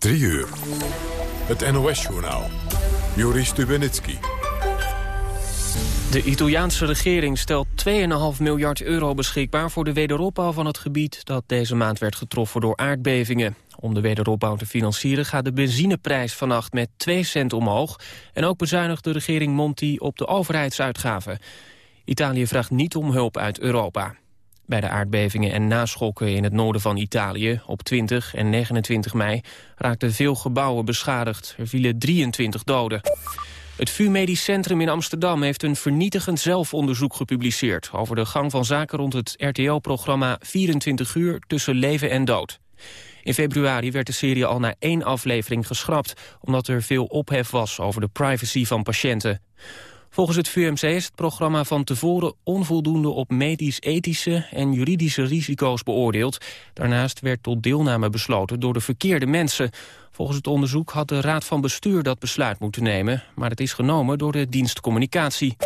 3 uur. Het NOS-journaal. Joris Stubenitski. De Italiaanse regering stelt 2,5 miljard euro beschikbaar... voor de wederopbouw van het gebied dat deze maand werd getroffen door aardbevingen. Om de wederopbouw te financieren gaat de benzineprijs vannacht met 2 cent omhoog... en ook bezuinigt de regering Monti op de overheidsuitgaven. Italië vraagt niet om hulp uit Europa. Bij de aardbevingen en naschokken in het noorden van Italië op 20 en 29 mei raakten veel gebouwen beschadigd. Er vielen 23 doden. Het VU Medisch Centrum in Amsterdam heeft een vernietigend zelfonderzoek gepubliceerd over de gang van zaken rond het RTO-programma 24 uur tussen leven en dood. In februari werd de serie al na één aflevering geschrapt... omdat er veel ophef was over de privacy van patiënten. Volgens het VUMC is het programma van tevoren onvoldoende op medisch-ethische en juridische risico's beoordeeld. Daarnaast werd tot deelname besloten door de verkeerde mensen. Volgens het onderzoek had de Raad van Bestuur dat besluit moeten nemen, maar het is genomen door de dienst communicatie.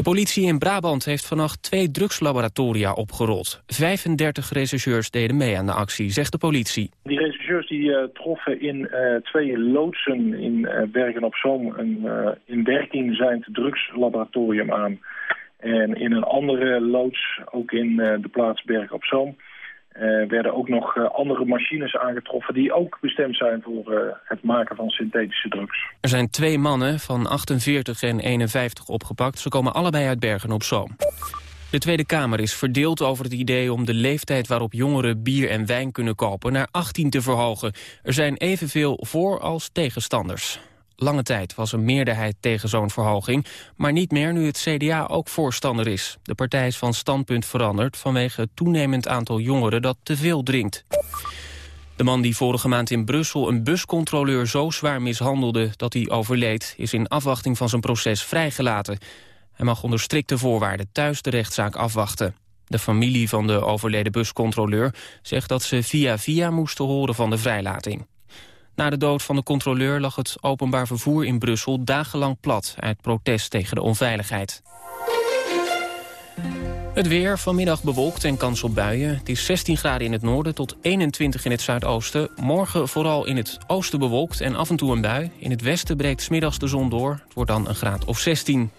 De politie in Brabant heeft vannacht twee drugslaboratoria opgerold. 35 rechercheurs deden mee aan de actie, zegt de politie. Die rechercheurs die, uh, troffen in uh, twee loodsen in uh, Bergen-op-Zoom... een in werking zijnd drugslaboratorium aan. En in een andere loods, ook in de plaats Bergen-op-Zoom... Er werden ook nog andere machines aangetroffen die ook bestemd zijn voor het maken van synthetische drugs. Er zijn twee mannen van 48 en 51 opgepakt. Ze komen allebei uit Bergen op Zoom. De Tweede Kamer is verdeeld over het idee om de leeftijd waarop jongeren bier en wijn kunnen kopen naar 18 te verhogen. Er zijn evenveel voor als tegenstanders. Lange tijd was een meerderheid tegen zo'n verhoging, maar niet meer nu het CDA ook voorstander is. De partij is van standpunt veranderd vanwege het toenemend aantal jongeren dat te veel drinkt. De man die vorige maand in Brussel een buscontroleur zo zwaar mishandelde dat hij overleed, is in afwachting van zijn proces vrijgelaten. Hij mag onder strikte voorwaarden thuis de rechtszaak afwachten. De familie van de overleden buscontroleur zegt dat ze via via moesten horen van de vrijlating. Na de dood van de controleur lag het openbaar vervoer in Brussel dagenlang plat... uit protest tegen de onveiligheid. Het weer, vanmiddag bewolkt en kans op buien. Het is 16 graden in het noorden tot 21 in het zuidoosten. Morgen vooral in het oosten bewolkt en af en toe een bui. In het westen breekt smiddags de zon door. Het wordt dan een graad of 16.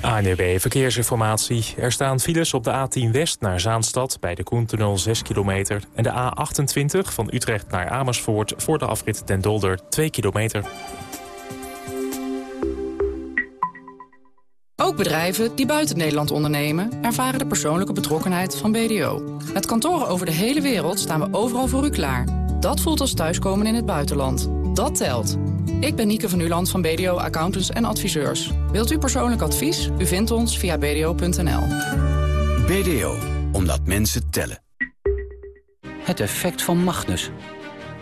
ANUB Verkeersinformatie. Er staan files op de A10 West naar Zaanstad bij de Koentunnel 6 kilometer... en de A28 van Utrecht naar Amersfoort voor de afrit Den Dolder 2 kilometer. Ook bedrijven die buiten Nederland ondernemen... ervaren de persoonlijke betrokkenheid van BDO. Met kantoren over de hele wereld staan we overal voor u klaar. Dat voelt als thuiskomen in het buitenland. Dat telt. Ik ben Nieke van Uland van BDO Accountants en Adviseurs. Wilt u persoonlijk advies? U vindt ons via bdo.nl. BDO, omdat mensen tellen. Het effect van Magnus.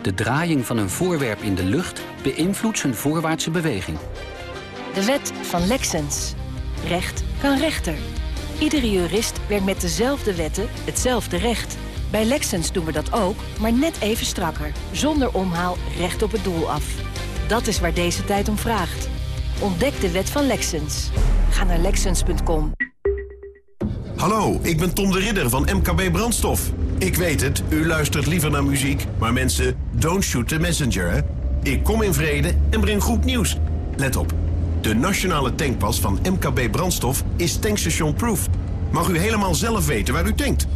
De draaiing van een voorwerp in de lucht beïnvloedt zijn voorwaartse beweging. De wet van Lexens. Recht kan rechter. Iedere jurist werkt met dezelfde wetten hetzelfde recht. Bij Lexens doen we dat ook, maar net even strakker. Zonder omhaal recht op het doel af. Dat is waar deze tijd om vraagt. Ontdek de wet van Lexens. Ga naar Lexens.com. Hallo, ik ben Tom de Ridder van MKB Brandstof. Ik weet het, u luistert liever naar muziek, maar mensen, don't shoot the messenger, hè? Ik kom in vrede en breng goed nieuws. Let op, de nationale tankpas van MKB Brandstof is tankstation proof. Mag u helemaal zelf weten waar u tankt.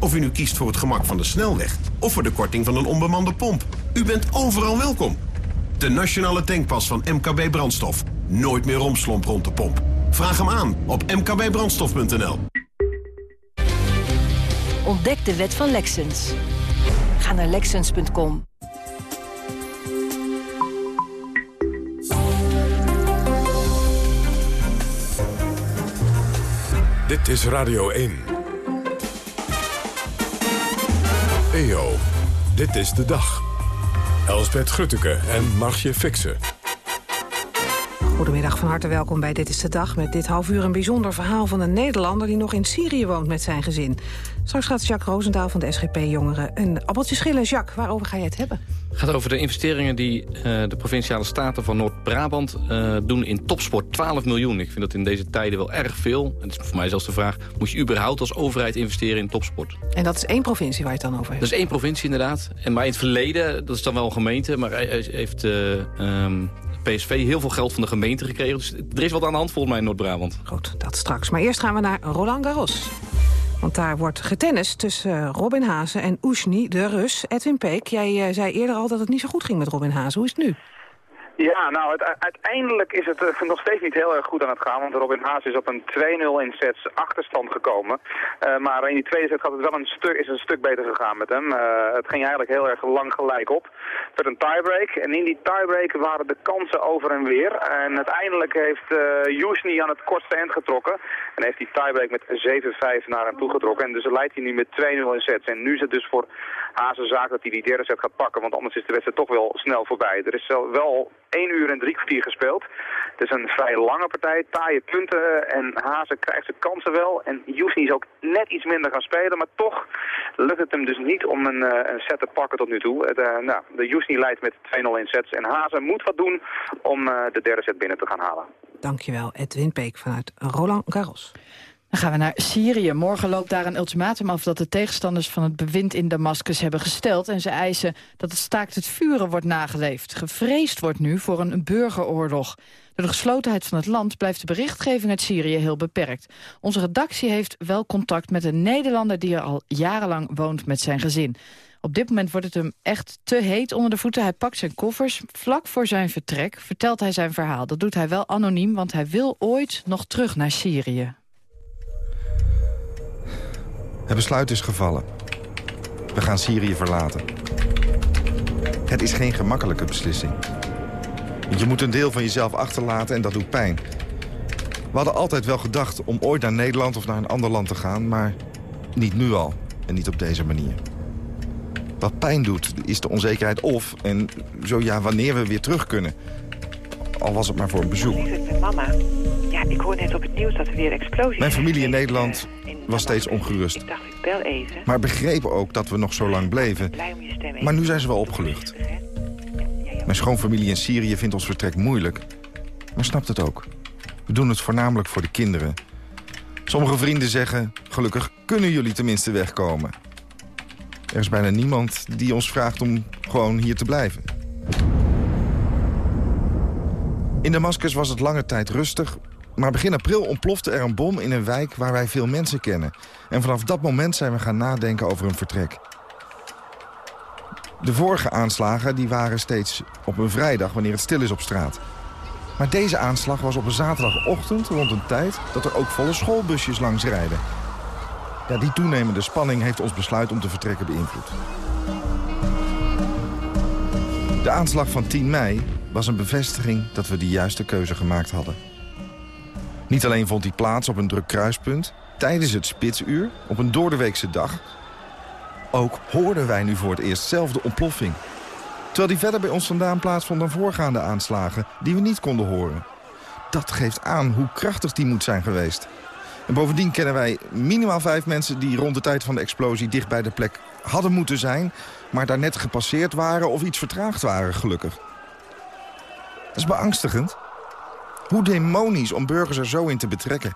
Of u nu kiest voor het gemak van de snelweg of voor de korting van een onbemande pomp. U bent overal welkom. De nationale tankpas van MKB Brandstof. Nooit meer romslomp rond de pomp. Vraag hem aan op mkbbrandstof.nl. Ontdek de wet van Lexens. Ga naar Lexens.com. Dit is Radio 1. Dit is de dag. Elsbeth Grutteke en Margje Fixen. Goedemiddag, van harte welkom bij Dit is de Dag. Met dit half uur een bijzonder verhaal van een Nederlander... die nog in Syrië woont met zijn gezin. Straks gaat Jacques Roosendaal van de SGP-jongeren een appeltje schillen. Jacques, waarover ga je het hebben? Het gaat over de investeringen die uh, de Provinciale Staten van Noord-Brabant uh, doen in topsport. 12 miljoen. Ik vind dat in deze tijden wel erg veel. Het is voor mij zelfs de vraag, moet je überhaupt als overheid investeren in topsport? En dat is één provincie waar je het dan over hebt? Dat is één provincie inderdaad. En maar in het verleden, dat is dan wel een gemeente, maar hij heeft... Uh, um, PSV heel veel geld van de gemeente gekregen. Dus er is wat aan de hand volgens mij in Noord-Brabant. Goed, dat straks. Maar eerst gaan we naar Roland Garros. Want daar wordt getennist tussen Robin Hazen en Oesni, de Rus. Edwin Peek, jij uh, zei eerder al dat het niet zo goed ging met Robin Hazen. Hoe is het nu? Ja, nou, uiteindelijk is het uh, nog steeds niet heel erg goed aan het gaan. Want Robin Haas is op een 2-0 in sets achterstand gekomen. Uh, maar in die tweede set gaat het wel een stuk, is een stuk beter gegaan met hem. Uh, het ging eigenlijk heel erg lang gelijk op. Het werd een tiebreak. En in die tiebreak waren de kansen over en weer. En uiteindelijk heeft uh, aan het kortste eind getrokken. En heeft die tiebreak met 7-5 naar hem toe getrokken. En dus leidt hij nu met 2-0 in sets. En nu is het dus voor Haas een zaak dat hij die derde set gaat pakken. Want anders is de wedstrijd toch wel snel voorbij. Er is wel 1 uur en drie kwartier gespeeld. Het is een vrij lange partij, taaie punten en Hazen krijgt zijn kansen wel. En Jusni is ook net iets minder gaan spelen, maar toch lukt het hem dus niet om een, een set te pakken tot nu toe. Het, uh, nou, de Jusni leidt met 2-0 in sets en Hazen moet wat doen om de derde set binnen te gaan halen. Dankjewel, Edwin Peek vanuit Roland Garros. Dan gaan we naar Syrië. Morgen loopt daar een ultimatum af dat de tegenstanders van het bewind in Damascus hebben gesteld. En ze eisen dat het staakt het vuren wordt nageleefd. Gevreesd wordt nu voor een burgeroorlog. Door de geslotenheid van het land blijft de berichtgeving uit Syrië heel beperkt. Onze redactie heeft wel contact met een Nederlander die er al jarenlang woont met zijn gezin. Op dit moment wordt het hem echt te heet onder de voeten. Hij pakt zijn koffers. Vlak voor zijn vertrek vertelt hij zijn verhaal. Dat doet hij wel anoniem, want hij wil ooit nog terug naar Syrië. Het besluit is gevallen. We gaan Syrië verlaten. Het is geen gemakkelijke beslissing. Je moet een deel van jezelf achterlaten en dat doet pijn. We hadden altijd wel gedacht om ooit naar Nederland of naar een ander land te gaan... maar niet nu al en niet op deze manier. Wat pijn doet, is de onzekerheid of en zo ja, wanneer we weer terug kunnen. Al was het maar voor een bezoek. Met mama. Ja, ik hoor net op het nieuws dat er weer explosies Mijn familie in Nederland was steeds ongerust. Ik dacht, ik bel even. Maar begrepen ook dat we nog zo lang bleven. Maar nu zijn ze wel opgelucht. Mijn schoonfamilie in Syrië vindt ons vertrek moeilijk. Maar snapt het ook. We doen het voornamelijk voor de kinderen. Sommige vrienden zeggen, gelukkig kunnen jullie tenminste wegkomen. Er is bijna niemand die ons vraagt om gewoon hier te blijven. In Damascus was het lange tijd rustig, maar begin april ontplofte er een bom in een wijk waar wij veel mensen kennen. En vanaf dat moment zijn we gaan nadenken over een vertrek. De vorige aanslagen die waren steeds op een vrijdag wanneer het stil is op straat. Maar deze aanslag was op een zaterdagochtend rond een tijd dat er ook volle schoolbusjes langs rijden. Ja, die toenemende spanning heeft ons besluit om te vertrekken beïnvloed. De aanslag van 10 mei was een bevestiging dat we de juiste keuze gemaakt hadden. Niet alleen vond die plaats op een druk kruispunt... tijdens het spitsuur, op een doordeweekse dag... ook hoorden wij nu voor het eerst zelf de ontploffing. Terwijl die verder bij ons vandaan plaatsvond dan voorgaande aanslagen... die we niet konden horen. Dat geeft aan hoe krachtig die moet zijn geweest. En bovendien kennen wij minimaal vijf mensen... die rond de tijd van de explosie dicht bij de plek hadden moeten zijn... maar daar net gepasseerd waren of iets vertraagd waren, gelukkig. Dat is beangstigend. Hoe demonisch om burgers er zo in te betrekken.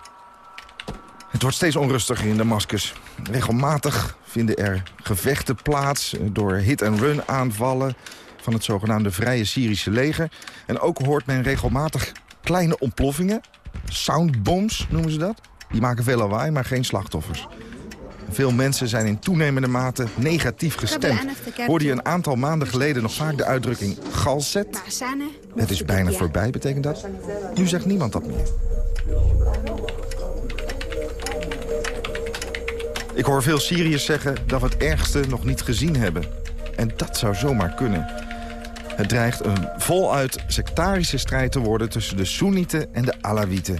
Het wordt steeds onrustiger in Damascus. Regelmatig vinden er gevechten plaats door hit-and-run aanvallen van het zogenaamde Vrije Syrische leger. En ook hoort men regelmatig kleine ontploffingen. Soundbombs noemen ze dat. Die maken veel lawaai, maar geen slachtoffers. Veel mensen zijn in toenemende mate negatief gestemd. Hoorde je een aantal maanden geleden nog vaak de uitdrukking galzet? Het is bijna voorbij, betekent dat? Nu zegt niemand dat meer. Ik hoor veel Syriërs zeggen dat we het ergste nog niet gezien hebben. En dat zou zomaar kunnen. Het dreigt een voluit sectarische strijd te worden tussen de Soenieten en de Alawieten.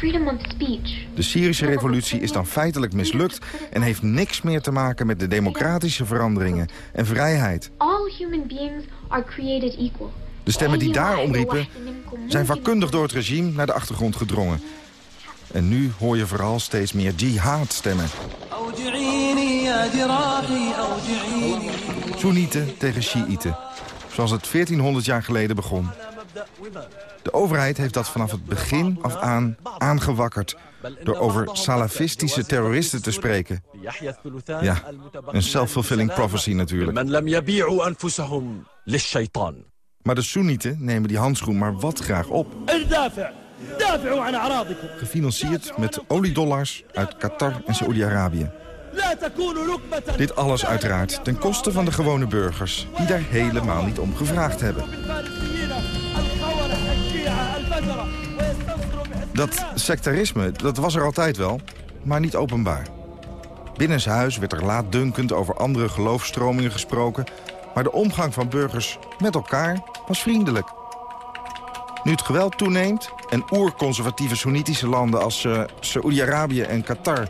Freedom of speech. De Syrische revolutie is dan feitelijk mislukt... en heeft niks meer te maken met de democratische veranderingen en vrijheid. All human beings are created equal. De stemmen die daarom riepen zijn vakkundig door het regime naar de achtergrond gedrongen. En nu hoor je vooral steeds meer jihad-stemmen. Soenieten tegen Shiiten. Zoals het 1400 jaar geleden begon. De overheid heeft dat vanaf het begin af aan aangewakkerd... door over salafistische terroristen te spreken. Ja, een self-fulfilling prophecy natuurlijk. Maar de Soenieten nemen die handschoen maar wat graag op. Gefinancierd met oliedollars uit Qatar en Saoedi-Arabië. Dit alles uiteraard ten koste van de gewone burgers... die daar helemaal niet om gevraagd hebben. Dat sectarisme, dat was er altijd wel, maar niet openbaar. Binnenshuis werd er laatdunkend over andere geloofstromingen gesproken... maar de omgang van burgers met elkaar was vriendelijk. Nu het geweld toeneemt en oerconservatieve Soenitische landen... als uh, Saoedi-Arabië en Qatar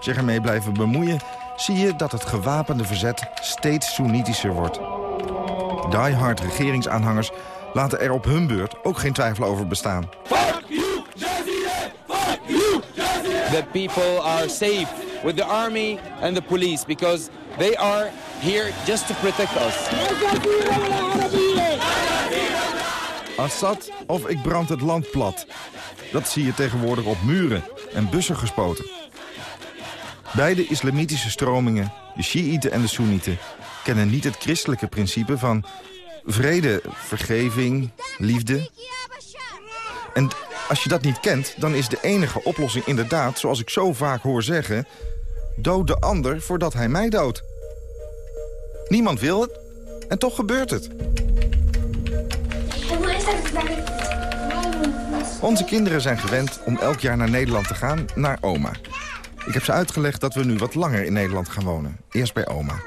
zich ermee blijven bemoeien... zie je dat het gewapende verzet steeds Soenitischer wordt. Die-hard regeringsaanhangers laten er op hun beurt ook geen twijfel over bestaan. The people are safe with the army and the police because they are here just to protect us. Assad of ik brand het land plat. Dat zie je tegenwoordig op muren en bussen gespoten. Beide islamitische stromingen, de Shiiten en de Soenieten... kennen niet het christelijke principe van vrede, vergeving, liefde. En als je dat niet kent, dan is de enige oplossing inderdaad... zoals ik zo vaak hoor zeggen... dood de ander voordat hij mij doodt. Niemand wil het, en toch gebeurt het. Onze kinderen zijn gewend om elk jaar naar Nederland te gaan, naar oma. Ik heb ze uitgelegd dat we nu wat langer in Nederland gaan wonen. Eerst bij oma.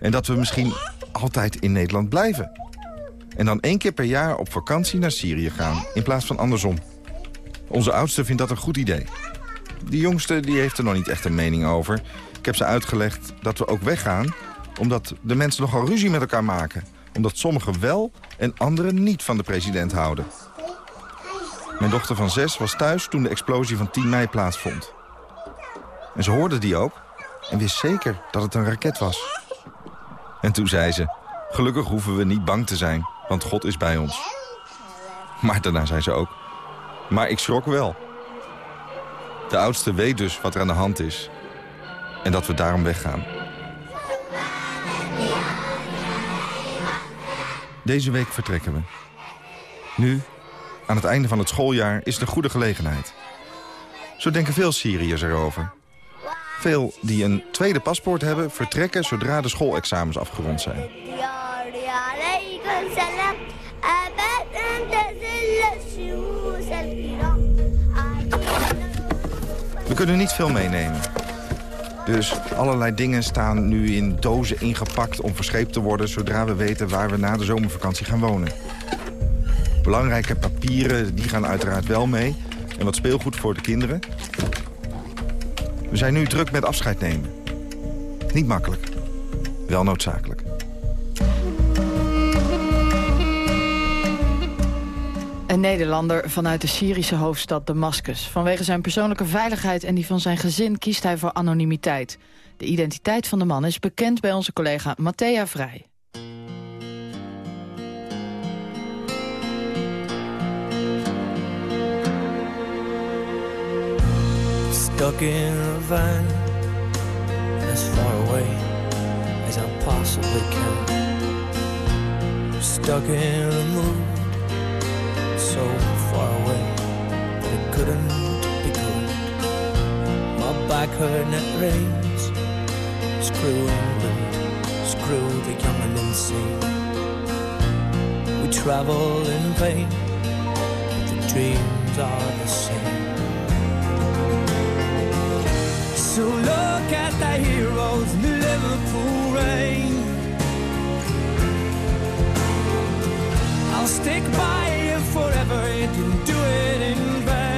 En dat we misschien altijd in Nederland blijven. En dan één keer per jaar op vakantie naar Syrië gaan, in plaats van andersom. Onze oudste vindt dat een goed idee. Die jongste die heeft er nog niet echt een mening over. Ik heb ze uitgelegd dat we ook weggaan... omdat de mensen nogal ruzie met elkaar maken. Omdat sommigen wel en anderen niet van de president houden. Mijn dochter van zes was thuis toen de explosie van 10 mei plaatsvond. En ze hoorde die ook en wist zeker dat het een raket was. En toen zei ze, gelukkig hoeven we niet bang te zijn, want God is bij ons. Maar daarna zei ze ook, maar ik schrok wel. De oudste weet dus wat er aan de hand is. En dat we daarom weggaan. Deze week vertrekken we. Nu, aan het einde van het schooljaar, is een goede gelegenheid. Zo denken veel Syriërs erover. Veel die een tweede paspoort hebben, vertrekken zodra de schoolexamens afgerond zijn. Kunnen niet veel meenemen. Dus allerlei dingen staan nu in dozen ingepakt om verscheept te worden... zodra we weten waar we na de zomervakantie gaan wonen. Belangrijke papieren, die gaan uiteraard wel mee. En wat speelgoed voor de kinderen. We zijn nu druk met afscheid nemen. Niet makkelijk. Wel noodzakelijk. Een Nederlander vanuit de Syrische hoofdstad Damascus. Vanwege zijn persoonlijke veiligheid en die van zijn gezin kiest hij voor anonimiteit. De identiteit van de man is bekend bij onze collega Matthea Vrij. Stuck in a van as far away as I possibly can. Stuck in a mood so far away that it couldn't be good. My back hurt and it rains. Screw England, screw the young and insane. We travel in vain, but the dreams are the same. So look at the heroes in the Liverpool rain. I'll stick by forever, it didn't do it in vain.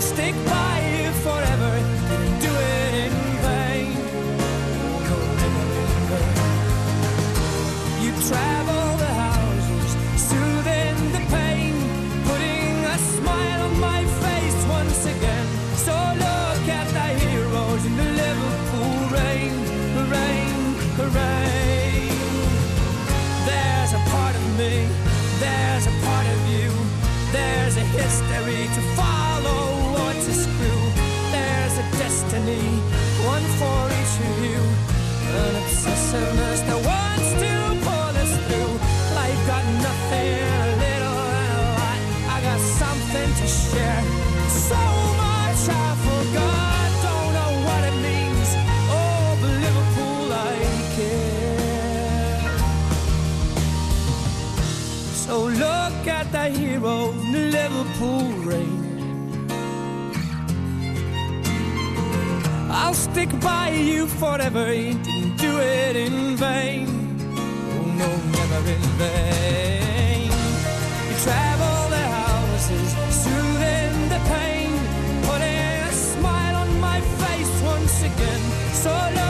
Stick by you forever, Liverpool rain. I'll stick by you forever, didn't do it in vain. Oh no, never in vain. You travel the houses, soothing the pain, putting a smile on my face once again. So look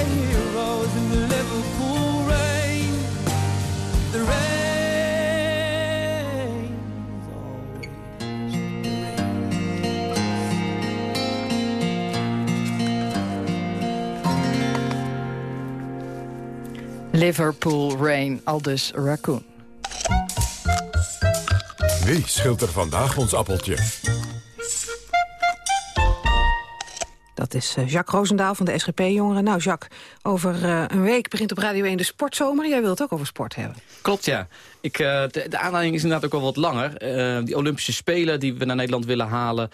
the heroes in the Liverpool rain. The rain. Liverpool Rain, aldus Raccoon. Wie schilt er vandaag ons appeltje? Dat is eh, Jacques Roosendaal van de SGP-jongeren. Nou, Jacques, over eh, een week begint op Radio 1 de sportzomer. Jij wilt ook over sport hebben. Klopt, ja. Ik, eh, de, de aanleiding is inderdaad ook al wat langer. Die Olympische Spelen die we naar Nederland willen halen.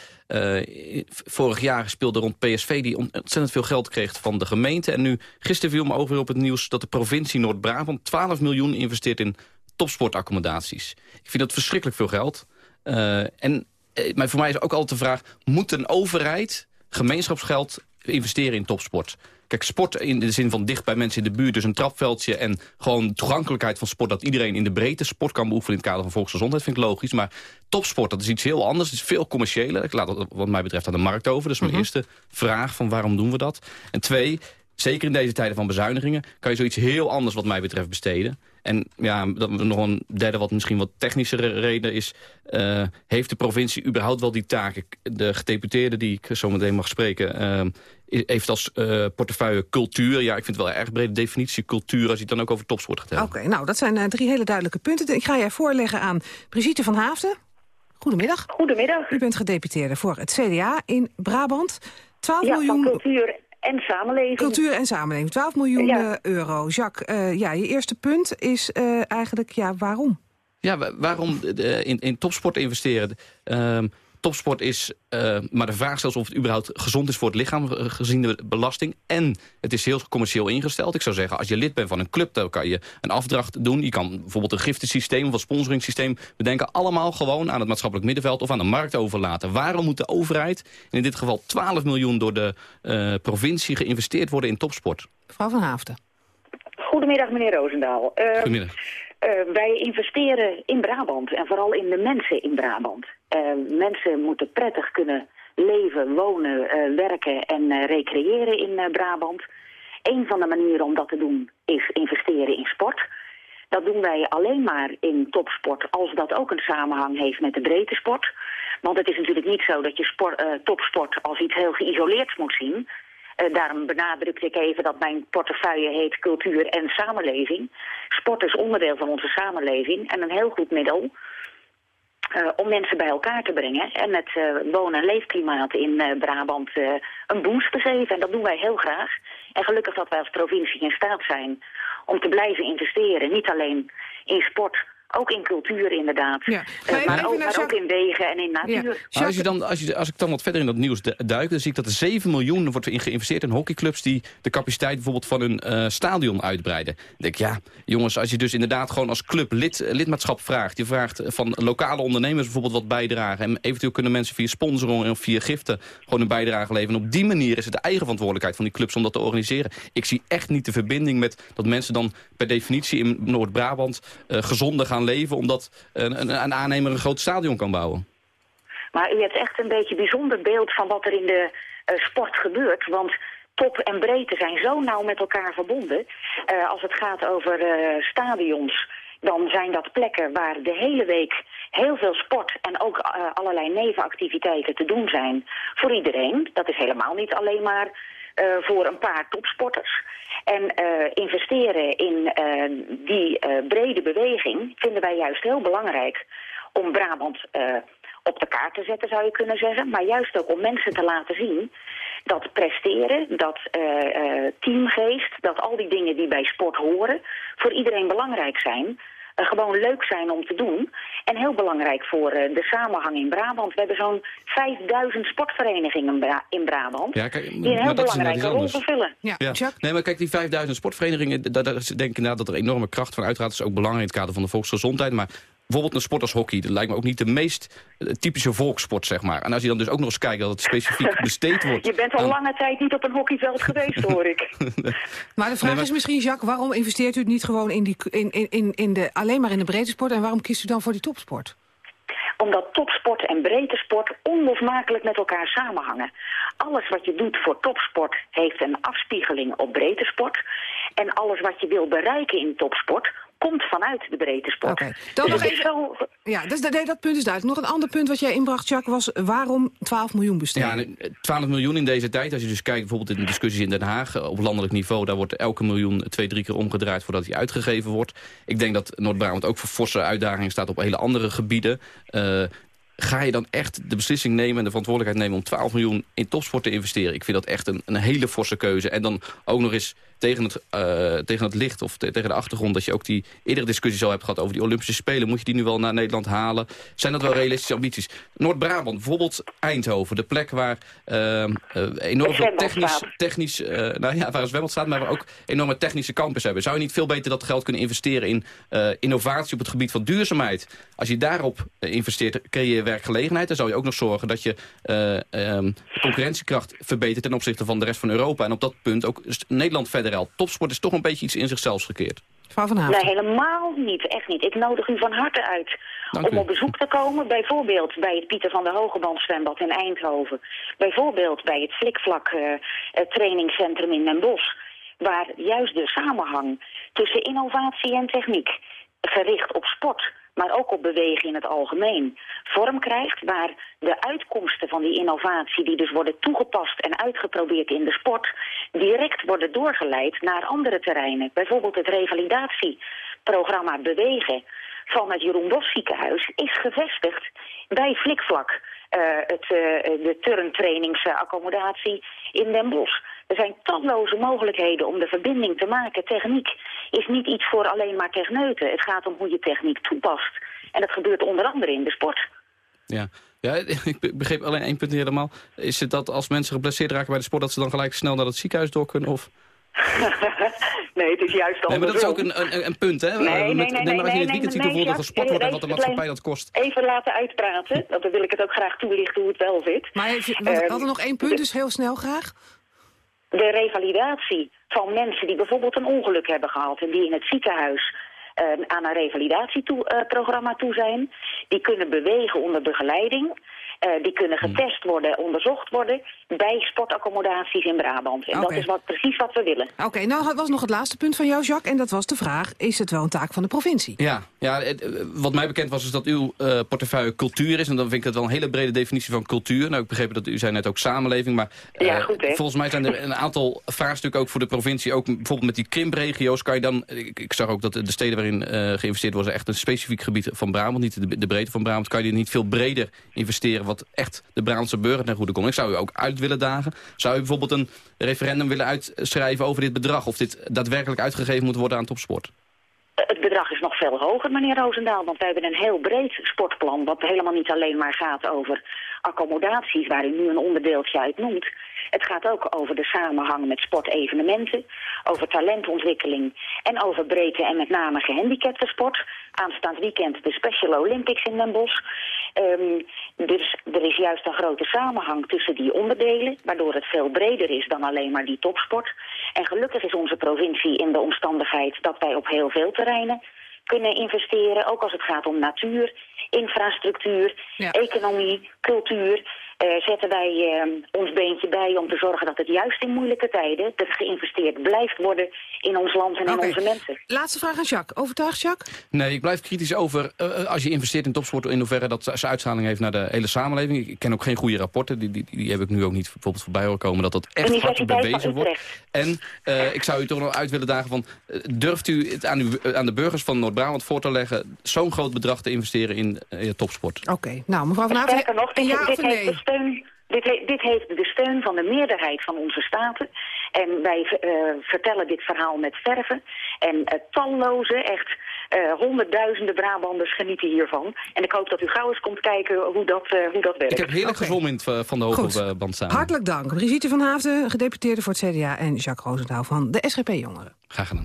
Vorig jaar speelde rond PSV die ontzettend veel geld kreeg van de gemeente. En nu, gisteren viel me ook weer op het nieuws... dat de provincie Noord-Brabant 12 miljoen investeert in topsportaccommodaties. Ik vind dat verschrikkelijk veel geld. Eh, en maar voor mij is ook altijd de vraag... moet een overheid gemeenschapsgeld investeren in topsport? Kijk, sport in de zin van dicht bij mensen in de buurt, dus een trapveldje... en gewoon toegankelijkheid van sport, dat iedereen in de breedte sport kan beoefenen... in het kader van volksgezondheid, vind ik logisch. Maar topsport, dat is iets heel anders, het is veel commerciëler. Ik laat het wat mij betreft aan de markt over. Dat is mijn Mhm. eerste vraag, van waarom doen we dat? En twee, zeker in deze tijden van bezuinigingen... kan je zoiets heel anders wat mij betreft besteden. En ja, dat nog een derde wat misschien wat technischere reden is... eh, heeft de provincie überhaupt wel die taken? De gedeputeerde die ik zo meteen mag spreken... eh, heeft als eh, portefeuille cultuur. Ja, ik vind het wel een erg brede definitie cultuur... als je het dan ook over topsport gaat hebben. Oké, nou, dat zijn eh, drie hele duidelijke punten. Ik ga jij voorleggen aan Brigitte van Haafden. Goedemiddag. Goedemiddag. U bent gedeputeerde voor het CDA in Brabant. 12 Ja, miljoen... van cultuur en samenleving. Cultuur en samenleving, 12 miljoen Ja. eh, euro. Jacques, eh, ja, je eerste punt is eh, eigenlijk, ja, waarom? Ja, wa- waarom in, in topsport investeren? Ehm, topsport is, eh, maar de vraag is zelfs of het überhaupt gezond is voor het lichaam, eh, gezien de belasting. En het is heel commercieel ingesteld. Ik zou zeggen, als je lid bent van een club, dan kan je een afdracht doen. Je kan bijvoorbeeld een giftensysteem of een sponsoringssysteem bedenken. Allemaal gewoon aan het maatschappelijk middenveld of aan de markt overlaten. Waarom moet de overheid, en in dit geval 12 miljoen door de eh, provincie, geïnvesteerd worden in topsport? Mevrouw van Haafden. Goedemiddag, meneer Roosendaal. Eh, Goedemiddag. eh, wij investeren in Brabant en vooral in de mensen in Brabant. Eh, mensen moeten prettig kunnen leven, wonen, eh, werken en eh, recreëren in eh, Brabant. Een van de manieren om dat te doen is investeren in sport. Dat doen wij alleen maar in topsport als dat ook een samenhang heeft met de breedte sport. Want het is natuurlijk niet zo dat je sport, topsport als iets heel geïsoleerd moet zien. Daarom benadrukte ik even dat mijn portefeuille heet cultuur en samenleving. Sport is onderdeel van onze samenleving en een heel goed middel uh, om mensen bij elkaar te brengen en met uh, wonen- en leefklimaat in uh, Brabant een boost te geven. En dat doen wij heel graag. En gelukkig dat wij als provincie in staat zijn om te blijven investeren. Niet alleen in sport, ook in cultuur inderdaad. Ja. Uh, maar, ook, maar ook, in wegen en in natuur. Ja. Als, je dan, als, je, als ik dan wat verder in dat nieuws duik... dan zie ik dat er 7 miljoen wordt in geïnvesteerd in hockeyclubs... die de capaciteit bijvoorbeeld van hun uh, stadion uitbreiden. Dan denk ik, ja, jongens, als je dus inderdaad gewoon als club lid, lidmaatschap vraagt... je vraagt van lokale ondernemers bijvoorbeeld wat bijdragen... en eventueel kunnen mensen via sponsoring of via giften... gewoon een bijdrage leveren. En op die manier is het de eigen verantwoordelijkheid van die clubs om dat te organiseren. Ik zie echt niet de verbinding met dat mensen dan per definitie in Noord-Brabant... Uh, gezonder gaan leven... omdat een, een, een aannemer een groot stadion kan bouwen. Maar u hebt echt een beetje een bijzonder beeld van wat er in de uh, sport gebeurt. Want top en breedte zijn zo nauw met elkaar verbonden. Uh, als het gaat over uh, stadions, dan zijn dat plekken waar de hele week heel veel sport en ook allerlei nevenactiviteiten te doen zijn voor iedereen. Dat is helemaal niet alleen maar voor een paar topsporters. En uh, investeren in uh, die brede beweging vinden wij juist heel belangrijk om Brabant op de kaart te zetten, zou je kunnen zeggen. Maar juist ook om mensen te laten zien dat presteren, dat teamgeest, dat al die dingen die bij sport horen, voor iedereen belangrijk zijn gewoon leuk zijn om te doen. En heel belangrijk voor uh, de samenhang in Brabant. We hebben zo'n 5000 sportverenigingen Bra in Brabant... Ja, kijk, die een heel belangrijke rol vervullen. Ja. ja. Nee, maar kijk, die 5000 sportverenigingen... daar, daar denk ik inderdaad dat er enorme kracht van uitgaat. Dat is ook belangrijk in het kader van de volksgezondheid. Maar bijvoorbeeld een sport als hockey. Dat lijkt me ook niet de meest uh, typische volkssport, zeg maar. En als je dan dus ook nog eens kijkt dat het specifiek besteed wordt... Je bent al lange tijd niet op een hockeyveld geweest, hoor ik. maar de vraag nee, maar... is misschien, Jacques, waarom investeert u het niet gewoon in die, in, in, in de, alleen maar in de breedte sport... en waarom kiest u dan voor die topsport? Omdat topsport en breedte sport onlosmakelijk met elkaar samenhangen. Alles wat je doet voor topsport heeft een afspiegeling op breedte sport. En alles wat je wil bereiken in topsport komt vanuit de breedte sport. Oké, okay. dan dus nog even... Zo... Ja, dus, nee, dat punt is duidelijk. Nog een ander punt wat jij inbracht, Jacques, was waarom 12 miljoen besteden? Ja, 12 miljoen in deze tijd. Als je dus kijkt bijvoorbeeld in de discussies in Den Haag... op landelijk niveau, daar wordt elke miljoen twee, drie keer omgedraaid... voordat hij uitgegeven wordt. Ik denk dat Noord-Brabant ook voor forse uitdagingen staat op hele andere gebieden. Uh, ga je dan echt de beslissing nemen en de verantwoordelijkheid nemen... om 12 miljoen in topsport te investeren? Ik vind dat echt een, een hele forse keuze. En dan ook nog eens tegen het, uh, tegen het licht of te, tegen de achtergrond... dat je ook die eerdere discussies al hebt gehad over die Olympische Spelen. Moet je die nu wel naar Nederland halen? Zijn dat wel realistische ambities? Noord-Brabant, bijvoorbeeld Eindhoven. De plek waar uh, uh, enorm veel technisch... technisch nou ja, waar een zwembad staat, maar waar ook enorme technische campus hebben. Zou je niet veel beter dat geld kunnen investeren in innovatie op het gebied van duurzaamheid? Als je daarop investeert, creëer je werkgelegenheid. Dan zou je ook nog zorgen dat je um, de concurrentiekracht verbetert... ten opzichte van de rest van Europa. En op dat punt ook Nederland verder Topsport is toch een beetje iets in zichzelf gekeerd. Nee, helemaal niet. Echt niet. Ik nodig u van harte uit Dank om u. op bezoek te komen. Bijvoorbeeld bij het Pieter van der Hogeband zwembad in Eindhoven. Bijvoorbeeld bij het Flikvlak uh, trainingscentrum in Den Bosch. Waar juist de samenhang tussen innovatie en techniek gericht op sport maar ook op bewegen in het algemeen, vorm krijgt... waar de uitkomsten van die innovatie, die dus worden toegepast en uitgeprobeerd in de sport... direct worden doorgeleid naar andere terreinen. Bijvoorbeeld het revalidatieprogramma Bewegen van het Jeroen Bos ziekenhuis is gevestigd bij Flikvlak... Uh, het, uh, de turntrainingsaccommodatie in Den Bosch. Er zijn talloze mogelijkheden om de verbinding te maken. Techniek is niet iets voor alleen maar techneuten. Het gaat om hoe je techniek toepast. En dat gebeurt onder andere in de sport. Ja, ja ik begreep alleen één punt helemaal. Is het dat als mensen geblesseerd raken bij de sport... dat ze dan gelijk snel naar het ziekenhuis door kunnen? Of... nee, het is juist andersom. Nee, maar dat is ook een, een, een punt, hè? Nee, nee, Met, nee, nee, maar als je in het weekend ziet hoeveel er gesport wordt... en wat de maatschappij dat kost. Even laten uitpraten, want dan wil ik het ook graag toelichten hoe het wel zit. Maar we hadden nog één punt, dus heel snel graag de revalidatie van mensen die bijvoorbeeld een ongeluk hebben gehad... en die in het ziekenhuis uh, aan een revalidatieprogramma toe, uh, toe zijn. Die kunnen bewegen onder begeleiding. Eh, die kunnen getest worden, onderzocht worden bij sportaccommodaties in Brabant. En dat is wat, precies wat we willen. Oké, nou was nog het laatste punt van jou, Jacques. En dat was de vraag, is het wel een taak van de provincie? Ja, ja het, eh, wat mij bekend was is dat uw eh, portefeuille cultuur is. En dan vind ik het wel een hele brede definitie van cultuur. Nou, ik begreep dat u zei net ook samenleving. Maar Ja, goed, hè? volgens mij zijn er een aantal vraagstukken ook voor de provincie. Ook bijvoorbeeld met die krimpregio's kan je dan... Ik, ik zag ook dat de steden waarin eh, geïnvesteerd wordt... echt een specifiek gebied van Brabant, niet de, de breedte van Brabant. Kan je niet veel breder investeren wat echt de Brabantse burger ten goede komt. Ik zou u ook uit willen dagen. Zou u bijvoorbeeld een referendum willen uitschrijven over dit bedrag? Of dit daadwerkelijk uitgegeven moet worden aan topsport? Het bedrag is nog veel hoger, meneer Roosendaal, want wij hebben een heel breed sportplan... wat helemaal niet alleen maar gaat over accommodaties, waar u nu een onderdeeltje uit noemt. Het gaat ook over de samenhang met sportevenementen, over talentontwikkeling... en over breedte en met name gehandicaptensport. Aanstaand weekend de Special Olympics in Den Bosch. Ehm, dus er is juist een grote samenhang tussen die onderdelen... waardoor het veel breder is dan alleen maar die topsport. En gelukkig is onze provincie in de omstandigheid dat wij op heel veel terreinen kunnen investeren. Ook als het gaat om natuur, infrastructuur, economie, cultuur. Eh, zetten wij eh, ons beentje bij om te zorgen dat het juist in moeilijke tijden... dat geïnvesteerd blijft worden in ons land en in onze mensen. Laatste vraag aan Jacques. Overtuigd, Jacques? Nee, ik blijf kritisch over eh, als je investeert in topsport... in hoeverre dat zijn uitstraling heeft naar de hele samenleving. Ik ken ook geen goede rapporten. Die, die, die heb ik nu ook niet bijvoorbeeld voorbij horen komen... dat dat echt hard bewezen wordt. En eh, ik zou u toch nog uit willen dagen van... eh, durft u het aan, uw, aan de burgers van Noord-Brabant voor te leggen... zo'n groot bedrag te investeren in eh, topsport? Oké, nou mevrouw Van Aert, nog, dit, ja dit heeft nee? de steun, dit, he- dit heeft de steun van de meerderheid van onze staten. En wij eh, vertellen dit verhaal met verven. En eh, talloze, echt eh, honderdduizenden Brabanders genieten hiervan. En ik hoop dat u gauw eens komt kijken hoe dat, eh, hoe dat werkt. Ik heb heerlijk gezwommen in het, van de hoge staan. Hartelijk dank. Brigitte van Haafden, gedeputeerde voor het CDA... en Jacques Roosendaal van de SGP Jongeren. Graag gedaan.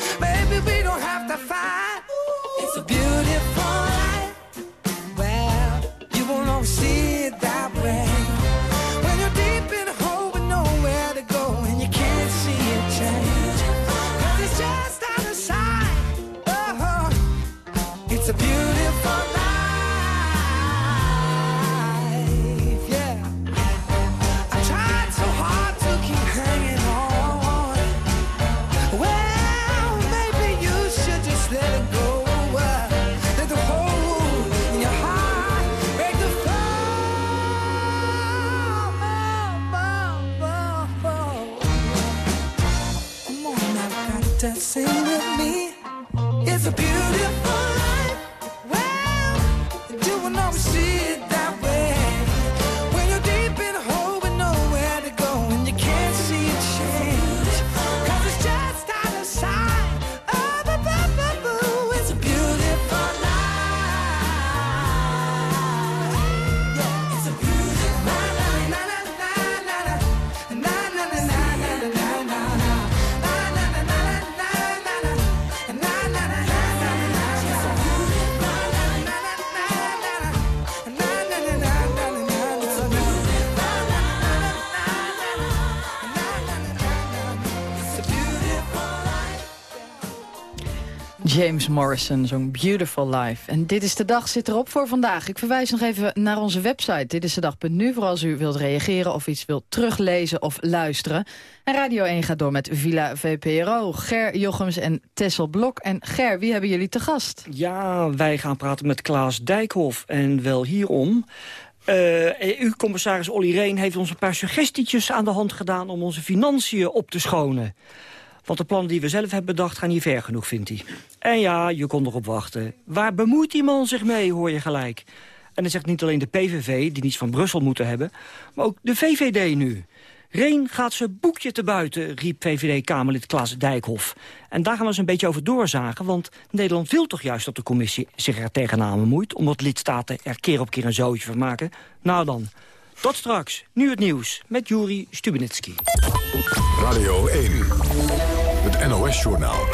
James Morrison, zo'n Beautiful Life. En Dit is de Dag zit erop voor vandaag. Ik verwijs nog even naar onze website. Dit is de dag.nu voor als u wilt reageren of iets wilt teruglezen of luisteren. En Radio 1 gaat door met Villa VPRO. Ger Jochems en Tessel Blok. En Ger, wie hebben jullie te gast? Ja, wij gaan praten met Klaas Dijkhoff. En wel hierom. EU-commissaris eh, Olly Reen heeft ons een paar suggestietjes aan de hand gedaan... om onze financiën op te schonen. Want de plannen die we zelf hebben bedacht gaan niet ver genoeg, vindt hij. En ja, je kon erop wachten. Waar bemoeit die man zich mee, hoor je gelijk. En dan zegt niet alleen de PVV, die niets van Brussel moeten hebben... maar ook de VVD nu. Reen gaat zijn boekje te buiten, riep VVD-Kamerlid Klaas Dijkhoff. En daar gaan we eens een beetje over doorzagen... want Nederland wil toch juist dat de commissie zich er tegenaan bemoeit... omdat lidstaten er keer op keer een zootje van maken. Nou dan, tot straks. Nu het nieuws met Juri Stubenitski. Radio 1, NOS-journaal.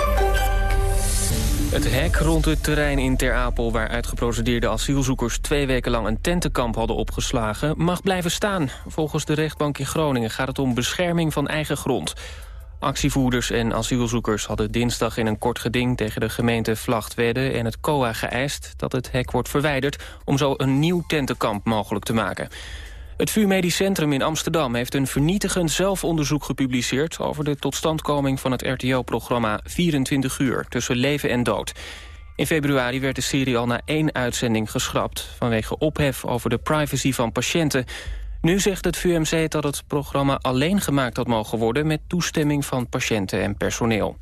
Het hek rond het terrein in Ter Apel... waar uitgeprocedeerde asielzoekers twee weken lang een tentenkamp hadden opgeslagen... mag blijven staan. Volgens de rechtbank in Groningen gaat het om bescherming van eigen grond. Actievoerders en asielzoekers hadden dinsdag in een kort geding... tegen de gemeente Vlachtwedde en het COA geëist dat het hek wordt verwijderd... om zo een nieuw tentenkamp mogelijk te maken. Het VU Medisch Centrum in Amsterdam heeft een vernietigend zelfonderzoek gepubliceerd... over de totstandkoming van het RTO-programma 24 uur tussen leven en dood. In februari werd de serie al na één uitzending geschrapt... vanwege ophef over de privacy van patiënten. Nu zegt het VUMC dat het programma alleen gemaakt had mogen worden... met toestemming van patiënten en personeel.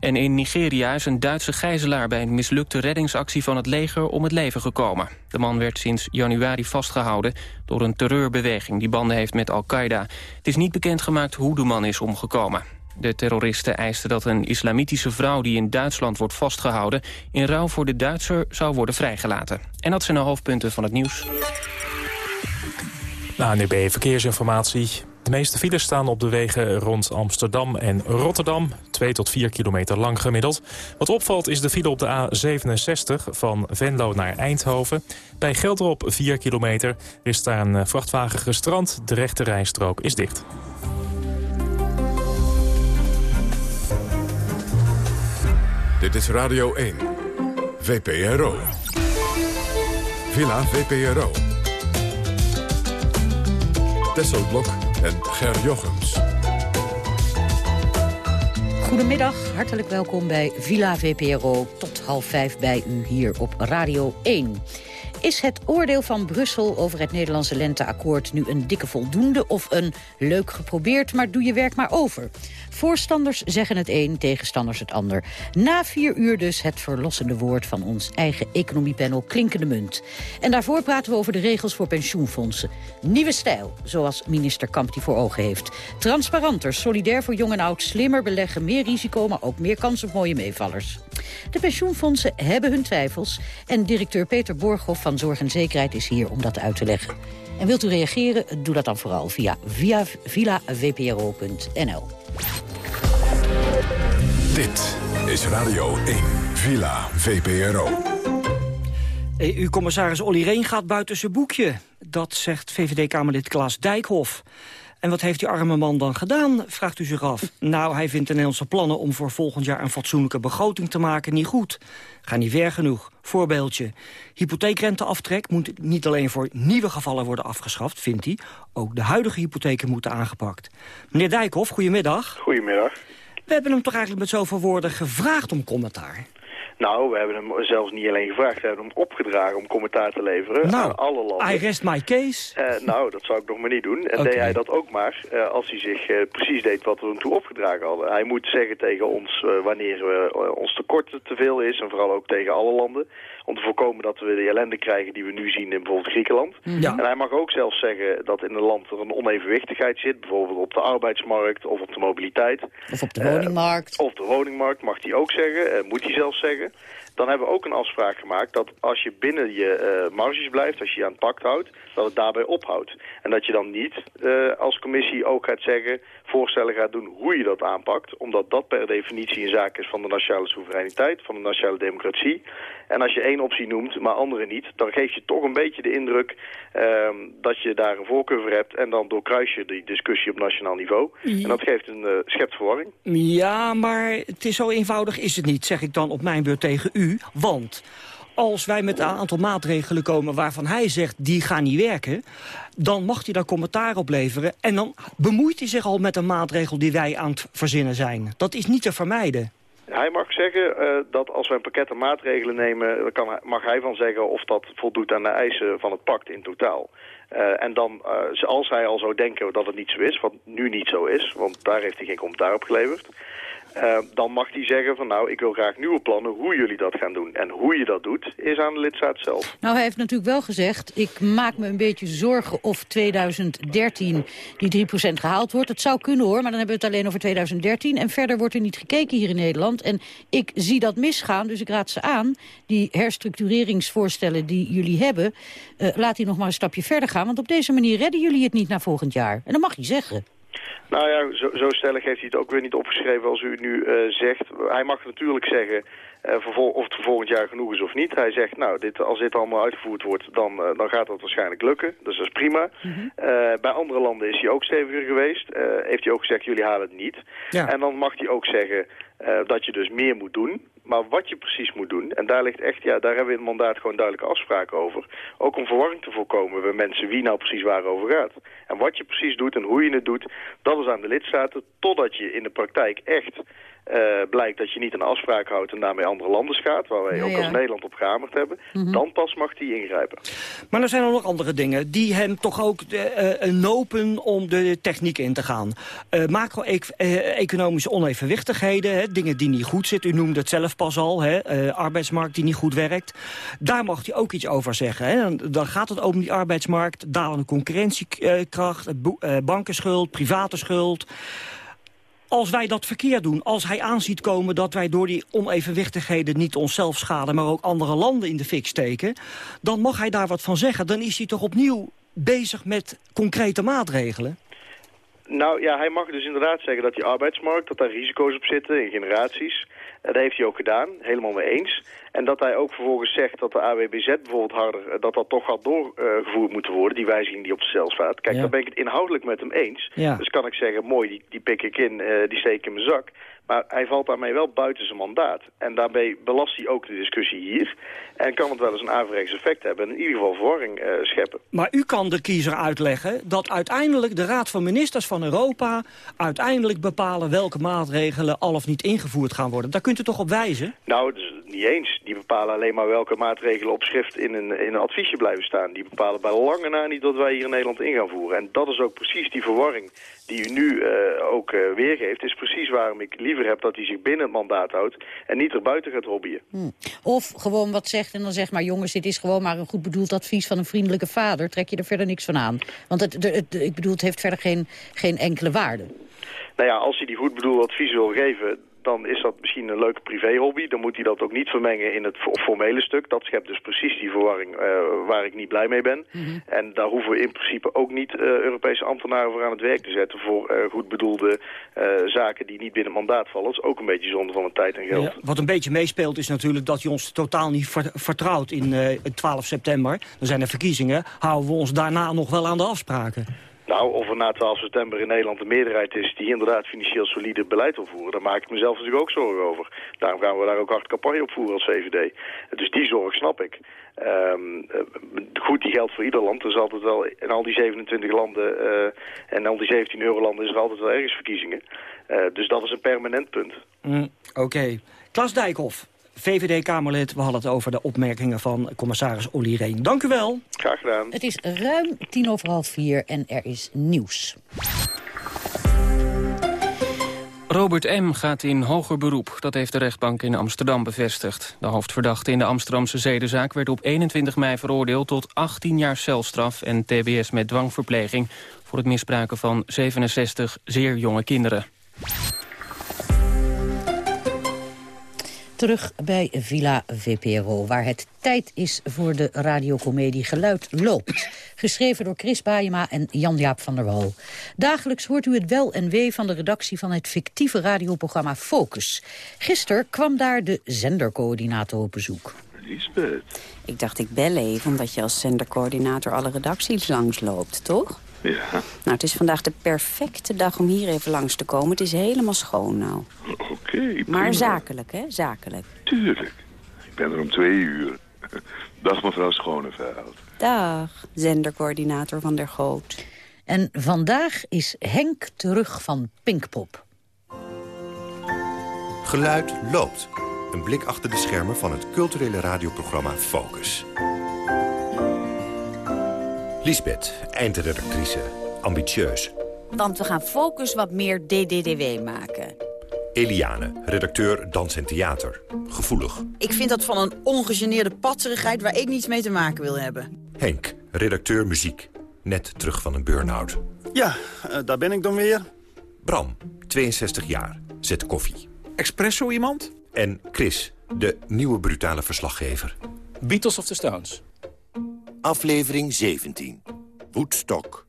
En in Nigeria is een Duitse gijzelaar bij een mislukte reddingsactie van het leger om het leven gekomen. De man werd sinds januari vastgehouden door een terreurbeweging die banden heeft met Al-Qaeda. Het is niet bekendgemaakt hoe de man is omgekomen. De terroristen eisten dat een islamitische vrouw die in Duitsland wordt vastgehouden... in ruil voor de Duitser zou worden vrijgelaten. En dat zijn de hoofdpunten van het nieuws. ANUB Verkeersinformatie. De meeste files staan op de wegen rond Amsterdam en Rotterdam. 2 tot 4 kilometer lang gemiddeld. Wat opvalt is de file op de A67 van Venlo naar Eindhoven. Bij Gelderop 4 kilometer is daar een vrachtwagen gestrand. De rechte rijstrook is dicht. Dit is Radio 1. VPRO. Villa VPRO. Tesselblok en Ger. Goedemiddag, hartelijk welkom bij Villa VPRO. Tot half vijf bij u hier op Radio 1. Is het oordeel van Brussel over het Nederlandse lenteakkoord nu een dikke voldoende of een leuk geprobeerd, maar doe je werk maar over? Voorstanders zeggen het een, tegenstanders het ander. Na vier uur dus het verlossende woord van ons eigen economiepanel Klinkende Munt. En daarvoor praten we over de regels voor pensioenfondsen. Nieuwe stijl, zoals minister Kamp die voor ogen heeft. Transparanter, solidair voor jong en oud, slimmer beleggen, meer risico, maar ook meer kans op mooie meevallers. De pensioenfondsen hebben hun twijfels en directeur Peter Borghoff van Zorg en Zekerheid is hier om dat uit te leggen. En wilt u reageren? Doe dat dan vooral via, via villavpro.nl. Dit is Radio 1, Villa VPRO. EU-commissaris Olly Reen gaat buiten zijn boekje. Dat zegt VVD-Kamerlid Klaas Dijkhoff. En wat heeft die arme man dan gedaan, vraagt u zich af. Nou, hij vindt de Nederlandse plannen om voor volgend jaar een fatsoenlijke begroting te maken niet goed. Ga niet ver genoeg. Voorbeeldje. Hypotheekrenteaftrek moet niet alleen voor nieuwe gevallen worden afgeschaft, vindt hij. Ook de huidige hypotheken moeten aangepakt. Meneer Dijkhoff, goedemiddag. Goedemiddag. We hebben hem toch eigenlijk met zoveel woorden gevraagd om commentaar. Nou, we hebben hem zelfs niet alleen gevraagd, we hebben hem opgedragen om commentaar te leveren nou, aan alle landen. I rest my case. Uh, nou, dat zou ik nog maar niet doen. En deed hij dat ook maar uh, als hij zich uh, precies deed wat we hem toe opgedragen hadden. Hij moet zeggen tegen ons wanneer we, ons tekort te veel is en vooral ook tegen alle landen. Om te voorkomen dat we de ellende krijgen die we nu zien in bijvoorbeeld Griekenland. Ja. En hij mag ook zelfs zeggen dat in een land er een onevenwichtigheid zit. Bijvoorbeeld op de arbeidsmarkt of op de mobiliteit. Of op de woningmarkt. of de woningmarkt mag hij ook zeggen. moet hij zelfs zeggen. Dan hebben we ook een afspraak gemaakt dat als je binnen je uh, marges blijft, als je je aan het pact houdt, dat het daarbij ophoudt. En dat je dan niet uh, als commissie ook gaat zeggen voorstellen gaat doen hoe je dat aanpakt. Omdat dat per definitie een zaak is van de nationale soevereiniteit, van de nationale democratie. En als je één optie noemt, maar andere niet, dan geef je toch een beetje de indruk ehm, dat je daar een voorkeur voor hebt. En dan doorkruis je die discussie op nationaal niveau. En dat geeft een, uh, schept verwarring. Ja, maar het is zo eenvoudig is het niet, zeg ik dan op mijn beurt tegen u. Want als wij met een aantal maatregelen komen waarvan hij zegt die gaan niet werken... dan mag hij daar commentaar op leveren. En dan bemoeit hij zich al met een maatregel die wij aan het verzinnen zijn. Dat is niet te vermijden. Hij mag zeggen uh, dat als we een pakket aan maatregelen nemen... Kan, mag hij van zeggen of dat voldoet aan de eisen van het pact in totaal. Uh, en dan, uh, als hij al zou denken dat het niet zo is, wat nu niet zo is... want daar heeft hij geen commentaar op geleverd... Uh, dan mag hij zeggen van nou, ik wil graag nieuwe plannen hoe jullie dat gaan doen. En hoe je dat doet, is aan de lidstaat zelf. Nou, hij heeft natuurlijk wel gezegd, ik maak me een beetje zorgen of 2013 die 3% gehaald wordt. Het zou kunnen hoor, maar dan hebben we het alleen over 2013. En verder wordt er niet gekeken hier in Nederland. En ik zie dat misgaan, dus ik raad ze aan, die herstructureringsvoorstellen die jullie hebben, uh, laat die nog maar een stapje verder gaan. Want op deze manier redden jullie het niet naar volgend jaar. En dat mag je zeggen. Nou ja, zo, zo, stellig heeft hij het ook weer niet opgeschreven als u nu uh, zegt. Hij mag natuurlijk zeggen uh, of het voor volgend jaar genoeg is of niet. Hij zegt, nou, dit, als dit allemaal uitgevoerd wordt, dan, uh, dan gaat dat waarschijnlijk lukken. Dus dat is prima. Mm -hmm. bij andere landen is hij ook steviger geweest. heeft hij ook gezegd, jullie halen het niet. Ja. En dan mag hij ook zeggen dat je dus meer moet doen. Maar wat je precies moet doen, en daar ligt echt, ja, daar hebben we in het mandaat gewoon duidelijke afspraken over. Ook om verwarring te voorkomen bij mensen wie nou precies waarover gaat. En wat je precies doet en hoe je het doet, dat is aan de lidstaten, totdat je in de praktijk echt uh, blijkt dat je niet een afspraak houdt en daarmee andere landen schaadt, waar wij ja, ook als Nederland op gehamerd hebben, mm -hmm. dan pas mag die ingrijpen. Maar er zijn er nog andere dingen die hem toch ook uh, nopen om de techniek in te gaan. Uh, Macro-economische onevenwichtigheden, hè, dingen die niet goed zitten, u noemde het zelf pas al, hè, arbeidsmarkt die niet goed werkt. Daar mag hij ook iets over zeggen. Hè. Dan gaat het om die arbeidsmarkt, dalende concurrentiekracht, bankenschuld, private schuld als wij dat verkeerd doen, als hij aanziet komen dat wij door die onevenwichtigheden niet onszelf schaden, maar ook andere landen in de fik steken, dan mag hij daar wat van zeggen. Dan is hij toch opnieuw bezig met concrete maatregelen? Nou ja, hij mag dus inderdaad zeggen dat die arbeidsmarkt, dat daar risico's op zitten in generaties. Dat heeft hij ook gedaan, helemaal mee eens. En dat hij ook vervolgens zegt dat de AWBZ bijvoorbeeld harder... dat dat toch had doorgevoerd moeten worden, die wijziging die op de cel staat. Kijk, ja. daar ben ik het inhoudelijk met hem eens. Ja. Dus kan ik zeggen, mooi, die, die pik ik in, uh, die steek ik in mijn zak. Maar hij valt daarmee wel buiten zijn mandaat. En daarbij belast hij ook de discussie hier. En kan het wel eens een averechts effect hebben. En in ieder geval verwarring uh, scheppen. Maar u kan de kiezer uitleggen dat uiteindelijk de Raad van Ministers van Europa... uiteindelijk bepalen welke maatregelen al of niet ingevoerd gaan worden. Daar kunt u toch op wijzen? Nou, dus niet eens. Die bepalen alleen maar welke maatregelen op schrift in een, in een adviesje blijven staan. Die bepalen bij lange na niet wat wij hier in Nederland in gaan voeren. En dat is ook precies die verwarring die u nu uh, ook uh, weergeeft... is precies waarom ik liever heb dat hij zich binnen het mandaat houdt... en niet erbuiten gaat hobbyen. Hmm. Of gewoon wat zegt en dan zegt maar... jongens, dit is gewoon maar een goed bedoeld advies van een vriendelijke vader. Trek je er verder niks van aan. Want het, het, het, ik bedoel, het heeft verder geen, geen enkele waarde. Nou ja, als hij die goed bedoelde advies wil geven dan is dat misschien een leuke privéhobby. Dan moet hij dat ook niet vermengen in het formele stuk. Dat schept dus precies die verwarring uh, waar ik niet blij mee ben. Mm -hmm. En daar hoeven we in principe ook niet uh, Europese ambtenaren voor aan het werk te zetten... voor uh, goed bedoelde zaken die niet binnen mandaat vallen. Dat is ook een beetje zonde van de tijd en geld. Ja, wat een beetje meespeelt is natuurlijk dat je ons totaal niet ver vertrouwt in 12 september. Dan zijn er verkiezingen. Houden we ons daarna nog wel aan de afspraken? Nou, of er na 12 september in Nederland een meerderheid is die inderdaad financieel solide beleid wil voeren, daar maak ik mezelf natuurlijk ook zorgen over. Daarom gaan we daar ook hard campagne op voeren als VVD. Dus die zorg snap ik. Um, goed, die geldt voor ieder land. Er is altijd wel, in al die 27 landen uh, en al die 17 eurolanden is er altijd wel ergens verkiezingen. Uh, dus dat is een permanent punt. Mm, Oké. Okay. Klas Dijkhoff, VVD-Kamerlid. We hadden het over de opmerkingen van commissaris Olly Reen. Dank u wel. Graag gedaan. Het is ruim tien over half vier en er is nieuws. Robert M. gaat in hoger beroep. Dat heeft de rechtbank in Amsterdam bevestigd. De hoofdverdachte in de Amsterdamse zedenzaak werd op 21 mei veroordeeld... tot 18 jaar celstraf en tbs met dwangverpleging... voor het misbruiken van 67 zeer jonge kinderen. Terug bij Villa VPRO... waar het tijd is voor de radiocomedie Geluid loopt. Geschreven door Chris Baayema en Jan-Jaap van der Wal. Dagelijks hoort u het wel en wee van de redactie van het fictieve radioprogramma Focus. Gisteren kwam daar de zendercoördinator op bezoek. Lisbeth. Ik dacht ik bel even, omdat je als zendercoördinator alle redacties langs loopt, toch? Ja. Nou, het is vandaag de perfecte dag om hier even langs te komen. Het is helemaal schoon nou. Oké, Maar zakelijk, hè? Zakelijk. Tuurlijk. Ik ben er om twee uur. Dag mevrouw Schoneveld. Dag, zendercoördinator van der Goot. En vandaag is Henk terug van Pinkpop. Geluid loopt. Een blik achter de schermen van het culturele radioprogramma Focus. Lisbeth, eindredactrice. Ambitieus. Want we gaan Focus wat meer DDDW maken. Eliane, redacteur dans en theater. Gevoelig. Ik vind dat van een ongegeneerde patserigheid waar ik niets mee te maken wil hebben. Henk, redacteur muziek. Net terug van een burn-out. Ja, uh, daar ben ik dan weer. Bram, 62 jaar. Zet koffie. Espresso iemand? En Chris, de nieuwe brutale verslaggever. Beatles of the Stones? Aflevering 17. Woodstock.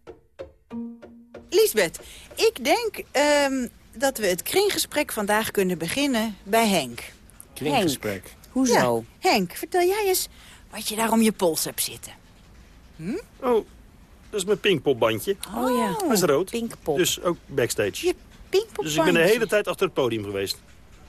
Lisbeth, ik denk um, dat we het kringgesprek vandaag kunnen beginnen bij Henk. Kringgesprek? Henk. Hoezo? Ja, Henk, vertel jij eens wat je daar om je pols hebt zitten. Hm? Oh, dat is mijn pinkpopbandje. Oh ja. Dat is rood. Pinkpop. Dus ook backstage. Je pinkpopbandje? Dus ik ben de hele tijd achter het podium geweest.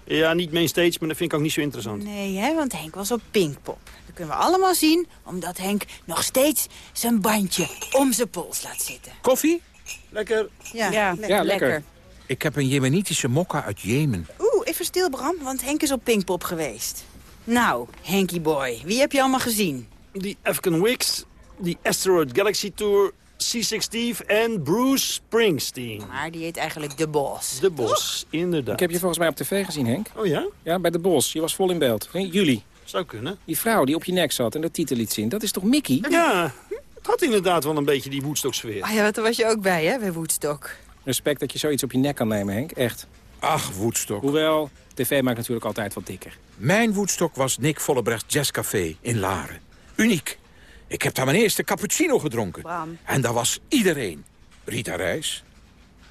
Ja, niet mainstage, maar dat vind ik ook niet zo interessant. Nee, hè, want Henk was op Pinkpop. Dat kunnen we allemaal zien, omdat Henk nog steeds zijn bandje om zijn pols laat zitten. Koffie? Lekker. Ja, ja, lekker. ja lekker. Ik heb een jemenitische mokka uit Jemen. Oeh, even stil Bram, want Henk is op Pinkpop geweest. Nou, Henky boy, wie heb je allemaal gezien? Die African Wicks, die Asteroid Galaxy Tour, C6 Steve en Bruce Springsteen. Maar die heet eigenlijk De Bos. De Bos, inderdaad. Ik heb je volgens mij op tv gezien, Henk. Oh ja? Ja, bij De Bos. Je was vol in beeld. Nee, jullie. Zou kunnen. Die vrouw die op je nek zat en dat titel liet zien, dat is toch Mickey? Ja, het had inderdaad wel een beetje die Woodstock-sfeer. Ah ja, daar was je ook bij, hè, bij Woodstock. Respect dat je zoiets op je nek kan nemen, Henk. Echt. Ach, Woodstock. Hoewel, tv maakt natuurlijk altijd wat dikker. Mijn Woodstock was Nick Vollebrecht Jazzcafé in Laren. Uniek. Ik heb daar mijn eerste cappuccino gedronken. Bram. En daar was iedereen. Rita Reis,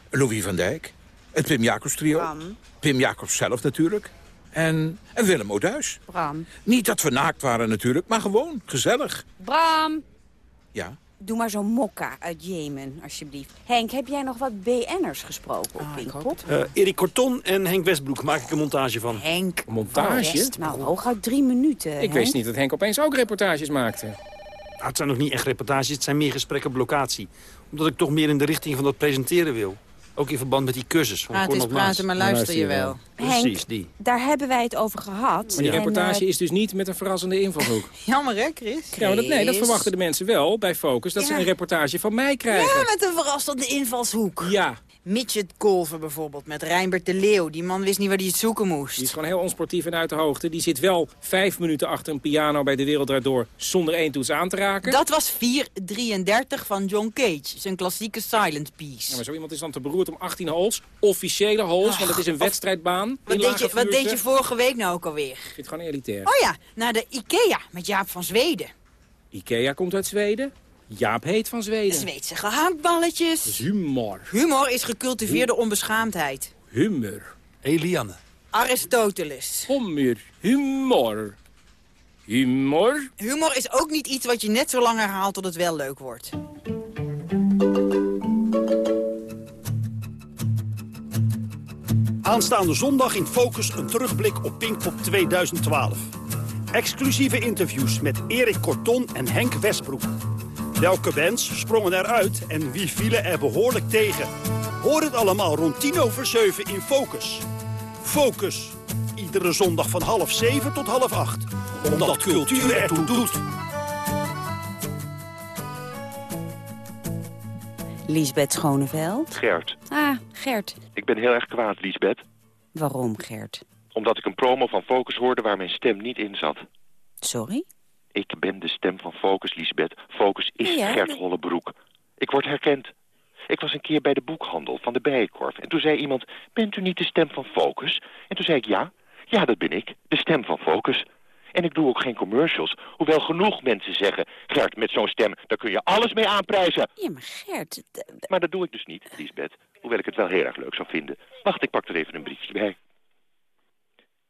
Louis van Dijk, het Pim Jacobs trio. Bram. Pim Jacobs zelf natuurlijk. En, en Willem Oduis. Bram. Niet dat we naakt waren natuurlijk, maar gewoon gezellig. Bram! Ja? Doe maar zo'n mokka uit Jemen, alsjeblieft. Henk, heb jij nog wat BN'ers gesproken op Pinkpop? Uh, Erik Korton en Henk Westbroek maak ik een montage van. Henk. Een montage? Rest, nou, hooguit drie minuten, Ik Henk. wist niet dat Henk opeens ook reportages maakte. Nou, het zijn nog niet echt reportages, het zijn meer gesprekken op locatie. Omdat ik toch meer in de richting van dat presenteren wil. Ook in verband met die cursus van Praat is praten, maar luister je wel. Precies, Henk, die. daar hebben wij het over gehad. Maar die En, reportage eh, is dus niet met een verrassende invalshoek. Jammer, hè, Chris? Ja, maar dat, nee, dat verwachten de mensen wel bij Focus. Dat ze een reportage van mij krijgen. Ja, met een verrassende invalshoek. Ja, Midget golven bijvoorbeeld, met Rijnbert de Leeuw. Die man wist niet waar hij het zoeken moest. die is gewoon heel onsportief en uit de hoogte. Die zit wel vijf minuten achter een piano bij De Wereld Draait Door... zonder één toets aan te raken. Dat was 4.33 van John Cage, zijn klassieke silent piece. Ja, maar zo iemand is dan te beroerd om 18 holes, officiële holes, want het is een wedstrijdbaan. Wat deed, je, wat deed je vorige week nou ook alweer? Ik vind het gewoon elitair. Oh ja, naar de Ikea met Jaap van Zweden. Ikea komt uit Zweden. Jaap heet van Zweden. Zweedse gehaktballetjes. Humor. Humor is gecultiveerde onbeschaamdheid. Humor. Eliane. Aristoteles. Humor. Humor. Humor. Humor is ook niet iets wat je net zo lang herhaalt tot het wel leuk wordt. Aanstaande zondag in Focus een terugblik op Pinkpop 2012. Exclusieve interviews met Erik Korton en Henk Westbroek. Welke bands sprongen eruit en wie vielen er behoorlijk tegen? Hoor het allemaal rond tien over zeven in Focus. Focus. Iedere zondag van half zeven tot half acht. Omdat cultuur ertoe doet. Lisbeth Schoneveld. Gert, Ah, Gert. ik ben heel erg kwaad, Liesbeth. Waarom, Gert? Omdat ik een promo van Focus hoorde waar mijn stem niet in zat. Sorry? Ik ben de stem van Focus, Liesbeth. Focus is Ja, Gert Hollebroek. Ik word herkend. Ik was een keer bij de boekhandel van de Bijenkorf. En toen zei iemand, bent u niet de stem van Focus? En toen zei ik ja. Ja, dat ben ik. De stem van Focus. En ik doe ook geen commercials. Hoewel genoeg mensen zeggen... Gert, met zo'n stem, daar kun je alles mee aanprijzen. Ja, maar Gert... Maar dat doe ik dus niet, Lisbeth. Hoewel ik het wel heel erg leuk zou vinden. Wacht, ik pak er even een briefje bij.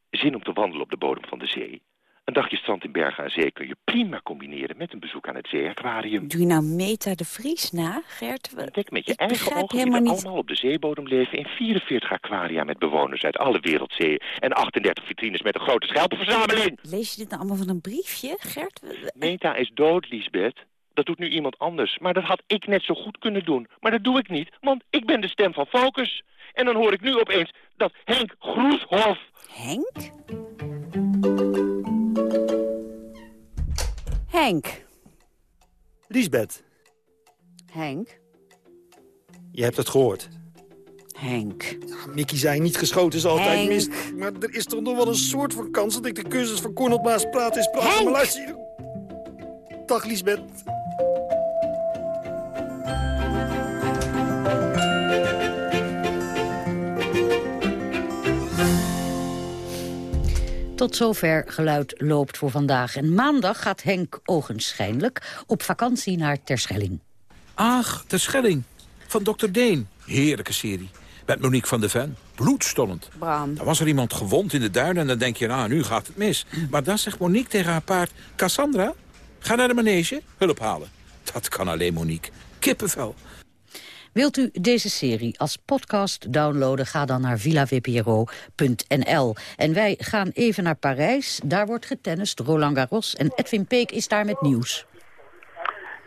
Zin om te wandelen op de bodem van de zee. Een dagje strand in Bergen aan Zee kun je prima combineren met een bezoek aan het zeeaquarium. Doe je nou Meta de Vries na, Gert? Ontdek met je Ik eigen ogen die niet- allemaal op de zeebodem leven in 44 aquaria met bewoners uit alle wereldzeeën en 38 vitrines met een grote schelpenverzameling. Lees je dit nou allemaal van een briefje, Gert? Meta is dood, Lisbeth. Dat doet nu iemand anders. Maar dat had ik net zo goed kunnen doen. Maar dat doe ik niet, want ik ben de stem van Focus. En dan hoor ik nu opeens dat Henk Groeshof... Henk? Henk. Lisbeth, Henk. je hebt het gehoord. Henk. Mickey zei niet geschoten is altijd Henk. mis. Maar er is toch nog wel een soort van kans dat ik de cursus van Cornel Maas praten is praten. Maar luister. Dag Lisbeth. Tot zover geluid loopt voor vandaag. En maandag gaat Henk ogenschijnlijk op vakantie naar Terschelling. Ach, de Schelling. Van Dr. Deen. Heerlijke serie. Met Monique van de Ven. Bloedstollend. Bram. Dan was er iemand gewond in de duinen en dan denk je, nou, nu gaat het mis. Maar dan zegt Monique tegen haar paard, Cassandra, ga naar de manege, hulp halen. Dat kan alleen Monique. Kippenvel. Wilt u deze serie als podcast downloaden? Ga dan naar villavpro.nl. En wij gaan even naar Parijs. Daar wordt getennist. Roland Garros en Edwin Peek is daar met nieuws.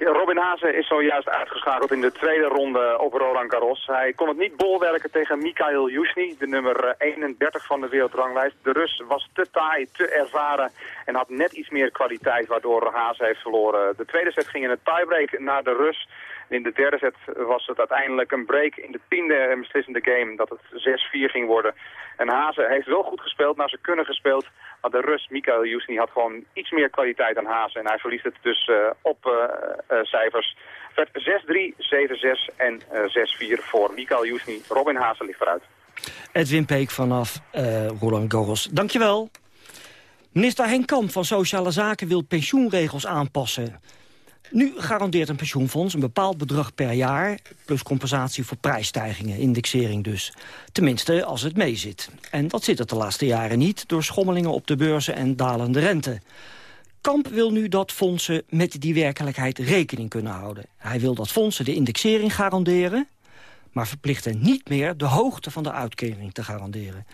Robin Haase is zojuist uitgeschakeld in de tweede ronde op Roland Garros. Hij kon het niet bolwerken tegen Mikhail Yusny, de nummer eh, 31 van de wereldranglijst. De Rus was te taai, te ervaren en had net iets meer kwaliteit, waardoor Haase heeft verloren. De tweede set ging in een tiebreak naar de Rus. In de derde set was het uiteindelijk een break in de tiende en beslissende game dat het 6-4 ging worden. En Haase heeft wel goed gespeeld, naar zijn kunnen gespeeld. Maar de Rus, Mikael Jusni, had gewoon iets meer kwaliteit dan Haase. En hij verliest het dus eh, op eh, eh, cijfers. Het werd 6-3, 7-6 en eh 6-4 voor Mikael Jusni. Robin Haase ligt eruit. Edwin Peek vanaf Roland Garros. Dankjewel. Minister Henk Kamp van Sociale Zaken wil pensioenregels aanpassen. Nu garandeert een pensioenfonds een bepaald bedrag per jaar... plus compensatie voor prijsstijgingen, indexering dus. Tenminste, als het meezit. En dat zit het de laatste jaren niet... door schommelingen op de beurzen en dalende rente. Kamp wil nu dat fondsen met die werkelijkheid rekening kunnen houden. Hij wil dat fondsen de indexering garanderen... maar verplichten niet meer de hoogte van de uitkering te garanderen.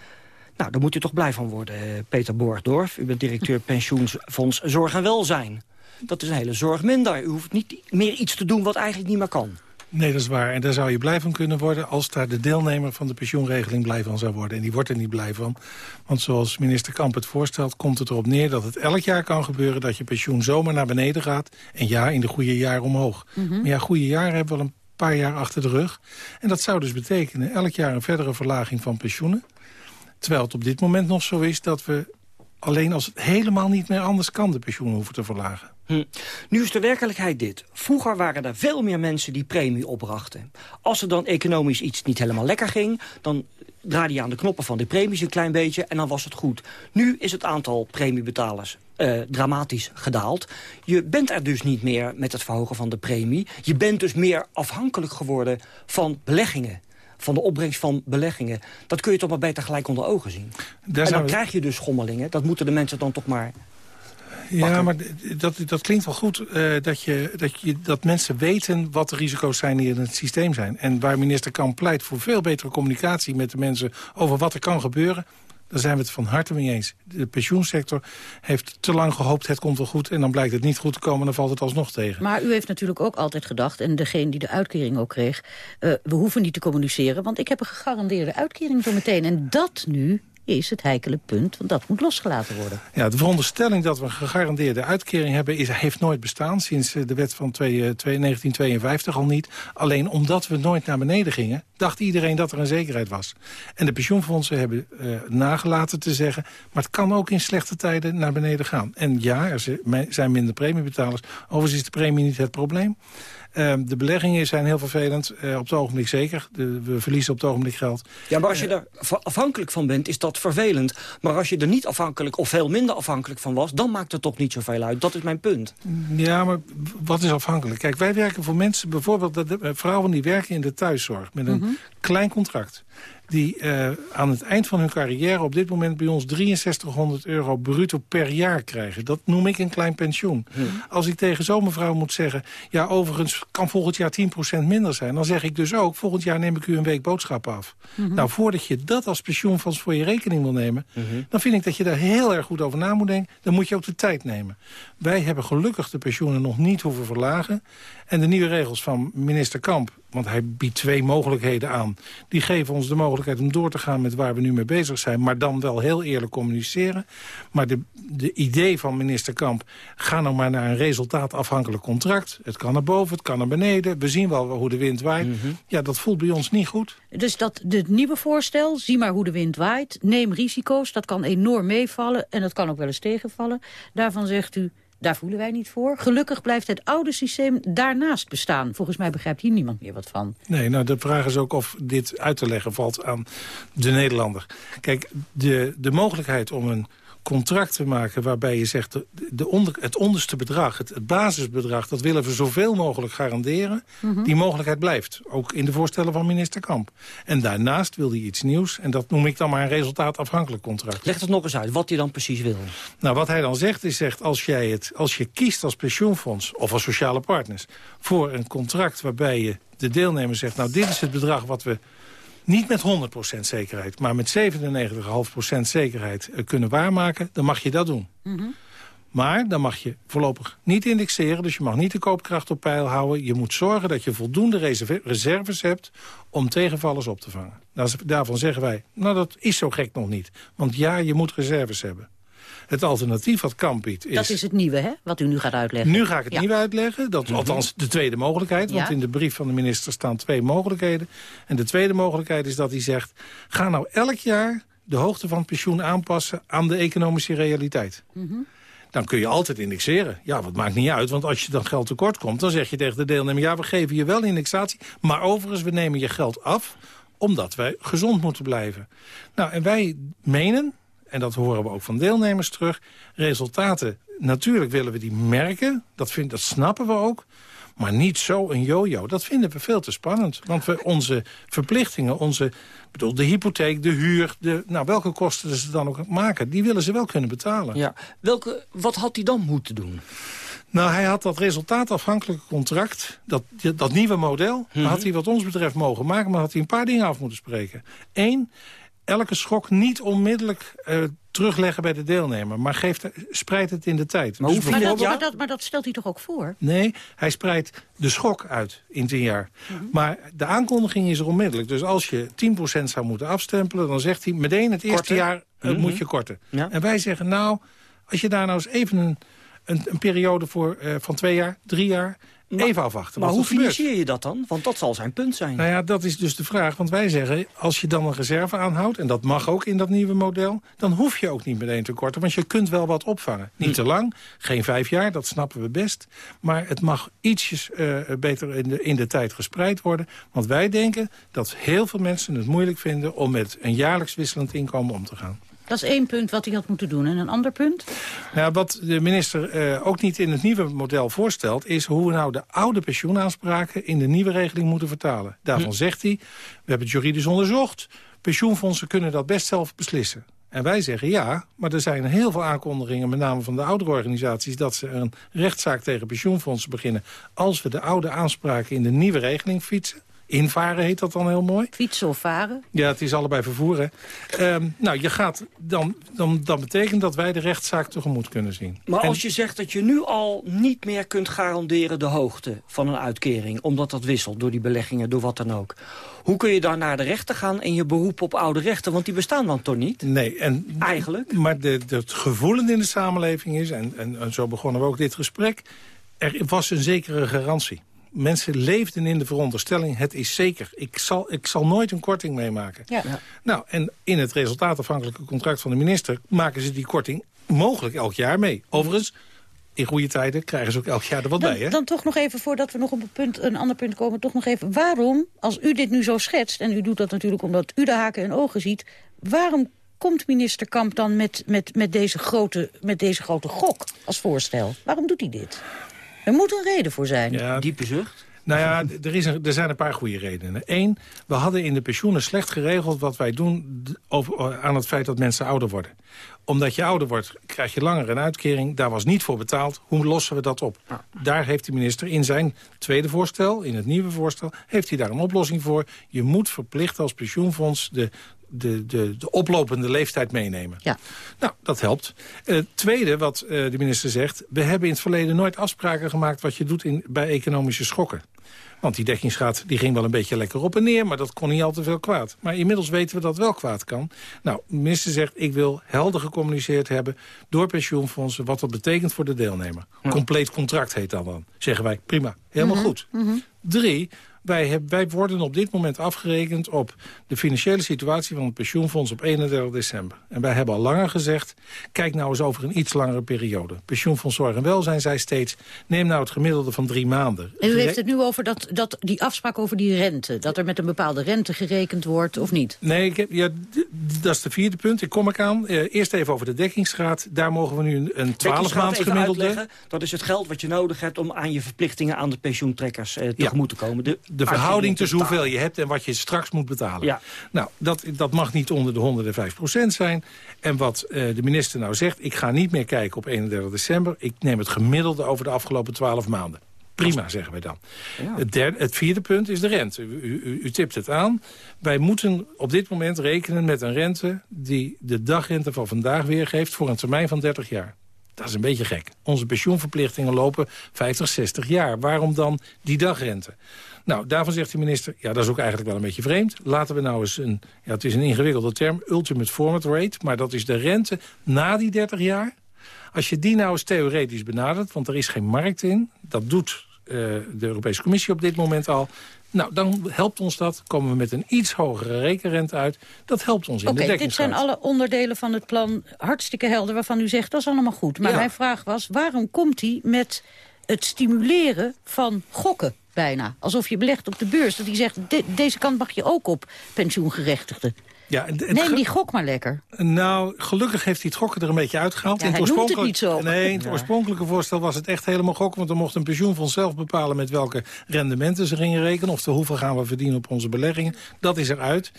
Nou, daar moet u toch blij van worden, eh, Peter Borgdorf. U bent directeur pensioenfonds Zorg en Welzijn. Dat is een hele zorg minder. U hoeft niet meer iets te doen wat eigenlijk niet meer kan. Nee, dat is waar. En daar zou je blij van kunnen worden... als daar de deelnemer van de pensioenregeling blij van zou worden. En die wordt er niet blij van. Want zoals minister Kamp het voorstelt... komt het erop neer dat het elk jaar kan gebeuren... dat je pensioen zomaar naar beneden gaat. En ja, in de goede jaren omhoog. Mhm. Maar ja, goede jaren hebben we al een paar jaar achter de rug. En dat zou dus betekenen elk jaar een verdere verlaging van pensioenen. Terwijl het op dit moment nog zo is dat we... alleen als het helemaal niet meer anders kan... de pensioenen hoeven te verlagen. Hm. Nu is de werkelijkheid dit. Vroeger waren er veel meer mensen die premie opbrachten. Als er dan economisch iets niet helemaal lekker ging... dan draaide je aan de knoppen van de premies een klein beetje... en dan was het goed. Nu is het aantal premiebetalers eh, dramatisch gedaald. Je bent er dus niet meer met het verhogen van de premie. Je bent dus meer afhankelijk geworden van beleggingen van de opbrengst van beleggingen. Dat kun je toch maar beter gelijk onder ogen zien. en zijn dan we- krijg je dus schommelingen. Dat moeten de mensen dan toch maar Ja, maar dat, dat klinkt wel goed eh, dat, je, dat, je, dat mensen weten wat de risico's zijn die in het systeem zijn. En waar minister Kamp pleit voor veel betere communicatie met de mensen over wat er kan gebeuren... daar zijn we het van harte mee eens. De pensioensector heeft te lang gehoopt het komt wel goed... en dan blijkt het niet goed te komen, dan valt het alsnog tegen. Maar u heeft natuurlijk ook altijd gedacht, en degene die de uitkering ook kreeg... eh, we hoeven niet te communiceren, want ik heb een gegarandeerde uitkering zo meteen. En dat nu is het heikele punt, want dat moet losgelaten worden. Ja, de veronderstelling dat we een gegarandeerde uitkering hebben... Is, heeft nooit bestaan, sinds eh, de wet van twee, eh, twee- 1952 al niet. Alleen omdat we nooit naar beneden gingen... dacht iedereen dat er een zekerheid was. En de pensioenfondsen hebben eh, nagelaten te zeggen... maar het kan ook in slechte tijden naar beneden gaan. En ja, er zijn minder premiebetalers. Overigens is de premie niet het probleem. Ehm, de beleggingen zijn heel vervelend. op het ogenblik zeker. De, we verliezen op het ogenblik geld. Ja, maar als je daar afhankelijk van bent, is dat vervelend. Maar als je er niet afhankelijk of veel minder afhankelijk van was... dan maakt het toch niet zoveel uit. Dat is mijn punt. Ja, maar wat is afhankelijk? Kijk, wij werken voor mensen, bijvoorbeeld de, vrouwen die werken in de thuiszorg... met een mhm. klein contract die uh, aan het eind van hun carrière op dit moment bij ons 6300 euro bruto per jaar krijgen. Dat noem ik een klein pensioen. Hm. Als ik tegen zo'n mevrouw moet zeggen... ja, overigens kan volgend jaar 10% minder zijn... dan zeg ik dus ook, volgend jaar neem ik u een week boodschap af. Mhm. Nou, voordat je dat als pensioenfonds voor je rekening wil nemen... Mhm. dan vind ik dat je daar heel erg goed over na moet denken. Dan moet je ook de tijd nemen. Wij hebben gelukkig de pensioenen nog niet hoeven verlagen. En de nieuwe regels van minister Kamp, want hij biedt twee mogelijkheden aan... die geven ons de mogelijkheid om door te gaan met waar we nu mee bezig zijn... maar dan wel heel eerlijk communiceren. Maar de, de idee van minister Kamp, ga nou maar naar een resultaatafhankelijk contract. Het kan naar boven, het kan naar beneden. We zien wel hoe de wind waait. Mhm. Ja, dat voelt bij ons niet goed. Dus dat het nieuwe voorstel, zie maar hoe de wind waait... neem risico's, dat kan enorm meevallen en dat kan ook wel eens tegenvallen. Daarvan zegt u, daar voelen wij niet voor. Gelukkig blijft het oude systeem daarnaast bestaan. Volgens mij begrijpt hier niemand meer wat van. Nee, nou de vraag is ook of dit uit te leggen valt aan de Nederlander. Kijk, de, de mogelijkheid om een contract te maken waarbij je zegt... De, de onder, het onderste bedrag, het, basisbedrag... dat willen we zoveel mogelijk garanderen. Mhm. Die mogelijkheid blijft. Ook in de voorstellen van minister Kamp. En daarnaast wil hij iets nieuws. En dat noem ik dan maar een resultaatafhankelijk contract. Leg het nog eens uit, wat hij dan precies wil. Nou, wat hij dan zegt is, zegt, als, jij het, als je kiest als pensioenfonds... of als sociale partners voor een contract waarbij je de deelnemer zegt... nou, dit is het bedrag wat we niet met 100% zekerheid, maar met 97,5% zekerheid eh, kunnen waarmaken, dan mag je dat doen. Mhm. Maar dan mag je voorlopig niet indexeren, dus je mag niet de koopkracht op peil houden. Je moet zorgen dat je voldoende reserves hebt om tegenvallers op te vangen. Daarvan zeggen wij, nou dat is zo gek nog niet. Want ja, je moet reserves hebben. Het alternatief wat Kamp biedt is... Dat is het nieuwe, hè? Wat u nu gaat uitleggen. Nu ga ik het nieuwe uitleggen. Dat is mhm. althans de tweede mogelijkheid. Want in de brief van de minister staan twee mogelijkheden. En de tweede mogelijkheid is dat hij zegt... ga nou elk jaar de hoogte van het pensioen aanpassen aan de economische realiteit. Mhm. Dan kun je altijd indexeren. Ja, wat maakt niet uit, want als je dan geld tekort komt... dan zeg je tegen de deelnemer, ja, we geven je wel indexatie... maar overigens, we nemen je geld af omdat wij gezond moeten blijven. Nou, en wij menen, en dat horen we ook van deelnemers terug... resultaten, natuurlijk willen we die merken, dat, vind, dat snappen we ook... Maar niet zo een yo-yo. Dat vinden we veel te spannend. Want we onze verplichtingen, onze, bedoel, de hypotheek, de huur... De, nou, welke kosten ze dan ook maken, die willen ze wel kunnen betalen. Ja. Welke, wat had hij dan moeten doen? Nou, hij had dat resultaatafhankelijke contract, dat, dat nieuwe model... Mm had hij wat ons betreft mogen maken, maar had hij een paar dingen af moeten spreken. Eén, elke schok niet onmiddellijk uh, terugleggen bij de deelnemer. Maar geeft, spreidt het in de tijd. Maar, dus maar, dat, maar, dat, maar, dat, stelt hij toch ook voor? Nee, hij spreidt de schok uit in tien jaar. Mhm. Maar de aankondiging is er onmiddellijk. Dus als je 10% zou moeten afstempelen... dan zegt hij meteen het eerste jaar uh, moet je korten. En wij zeggen nou, als je daar nou eens even een, een, een periode voor uh, van twee jaar, drie jaar Even afwachten. Maar hoe financier je dat dan? Want dat zal zijn punt zijn. Nou ja, dat is dus de vraag. Want wij zeggen, als je dan een reserve aanhoudt... en dat mag ook in dat nieuwe model... dan hoef je ook niet meteen te korten. Want je kunt wel wat opvangen. Niet te lang, geen vijf jaar, dat snappen we best. Maar het mag ietsjes uh, beter in de, in de tijd gespreid worden. Want wij denken dat heel veel mensen het moeilijk vinden... om met een jaarlijks wisselend inkomen om te gaan. Dat is één punt wat hij had moeten doen. En een ander punt? Nou, wat de minister uh, ook niet in het nieuwe model voorstelt... is hoe we nou de oude pensioenaanspraken in de nieuwe regeling moeten vertalen. Daarvan hm. zegt hij, we hebben het juridisch onderzocht... pensioenfondsen kunnen dat best zelf beslissen. En wij zeggen ja, maar er zijn heel veel aankondigingen... met name van de oudere organisaties... dat ze een rechtszaak tegen pensioenfondsen beginnen... als we de oude aanspraken in de nieuwe regeling fietsen. Invaren heet dat dan heel mooi. Fietsen of varen? Ja, het is allebei vervoeren. Um, nou, je gaat, dan, dan, dan betekent dat wij de rechtszaak tegemoet kunnen zien. Maar als je zegt dat je nu al niet meer kunt garanderen de hoogte van een uitkering... omdat dat wisselt door die beleggingen, door wat dan ook... Hoe kun je dan naar de rechter gaan en je beroep op oude rechten? Want die bestaan dan toch niet? Nee. En, Eigenlijk. Maar de, de, het gevoelende in de samenleving is, en, en, en zo begonnen we ook dit gesprek... er was een zekere garantie mensen leefden in de veronderstelling... het is zeker, ik zal, ik zal nooit een korting meemaken. Ja. Nou, en in het resultaatafhankelijke contract van de minister... maken ze die korting mogelijk elk jaar mee. Overigens, in goede tijden krijgen ze ook elk jaar er wat dan, bij. Hè? Dan toch nog even, voordat we nog op een, punt, een ander punt komen... toch nog even, waarom, als u dit nu zo schetst... en u doet dat natuurlijk omdat u de haken en ogen ziet... waarom komt minister Kamp dan met, met, met, deze grote, met deze grote gok als voorstel? Waarom doet hij dit? Er moet een reden voor zijn. Ja, Diepe zucht. Nou ja, er, is een, er zijn een paar goede redenen. Eén, we hadden in de pensioenen slecht geregeld wat wij doen over, aan het feit dat mensen ouder worden. Omdat je ouder wordt, krijg je langer een uitkering. Daar was niet voor betaald. Hoe lossen we dat op? Daar heeft de minister in zijn tweede voorstel, in het nieuwe voorstel... heeft hij daar een oplossing voor. Je moet verplicht als pensioenfonds de, de, de, de oplopende leeftijd meenemen. Ja. Nou, dat helpt. Het tweede wat uh, de minister zegt... we hebben in het verleden nooit afspraken gemaakt... wat je doet in, bij economische schokken. Want die dekkingsgraad die ging wel een beetje lekker op en neer... maar dat kon niet al te veel kwaad. Maar inmiddels weten we dat wel kwaad kan. Nou, de minister zegt, ik wil helder gecommuniceerd hebben... door pensioenfondsen wat dat betekent voor de deelnemer. Compleet contract heet dat dan. Zeggen wij, prima, helemaal Mhm, goed. Drie, wij, heb, wij worden op dit moment afgerekend op de financiële situatie van het pensioenfonds op 31 december. En wij hebben al langer gezegd, kijk nou eens over een iets langere periode. Pensioenfonds Zorg en Welzijn zei steeds, neem nou het gemiddelde van drie maanden. En u heeft het nu over dat, dat, die afspraak over die rente. Dat er met een bepaalde rente gerekend wordt, of niet? Nee, ik heb, ja, dat is de vierde punt. Ik kom er aan. Eh, eerst even over de dekkingsgraad. Daar mogen we nu een, een 12 Dekkingsgraad maand gemiddelde... uitleggen. Dat is het geld wat je nodig hebt om aan je verplichtingen aan de pensioentrekkers eh, tegemoet te komen. De, De verhouding tussen hoeveel je hebt en wat je straks moet betalen. Ja. Nou, dat, dat mag niet onder de 105 procent zijn. En wat eh, de minister nou zegt, ik ga niet meer kijken op 31 december. Ik neem het gemiddelde over de afgelopen 12 maanden. Prima, zeggen wij dan. Het, derde, het vierde punt is de rente. U, u, u tipt het aan. Wij moeten op dit moment rekenen met een rente... die de dagrente van vandaag weergeeft voor een termijn van 30 jaar. Dat is een beetje gek. Onze pensioenverplichtingen lopen 50, 60 jaar. Waarom dan die dagrente? Nou, daarvan zegt de minister, ja, dat is ook eigenlijk wel een beetje vreemd. Laten we nou eens een, ja, het is een ingewikkelde term, ultimate format rate... maar dat is de rente na die 30 jaar. Als je die nou eens theoretisch benadert, want er is geen markt in... dat doet uh, de Europese Commissie op dit moment al... Nou, dan helpt ons dat. Komen we met een iets hogere rekenrente uit. Dat helpt ons in Oké, de dit dekkingsgraad. zijn alle onderdelen van het plan hartstikke helder... waarvan u zegt, dat is allemaal goed. Maar Ja. mijn vraag was, waarom komt hij met het stimuleren van gokken bijna? Alsof je belegt op de beurs. Dat hij zegt, de- deze kant mag je ook op, pensioengerechtigden. Ja, en het Neem die gok maar lekker. Nou, gelukkig heeft hij het gokken er een beetje uitgehaald. Ja, In hij het oorspronkelijk- niet zo. Nee, in het Ja. oorspronkelijke voorstel was het echt helemaal gokken. Want dan mocht een pensioenfonds zelf bepalen met welke rendementen ze gingen rekenen. Of hoeveel gaan we verdienen op onze beleggingen. Dat is eruit.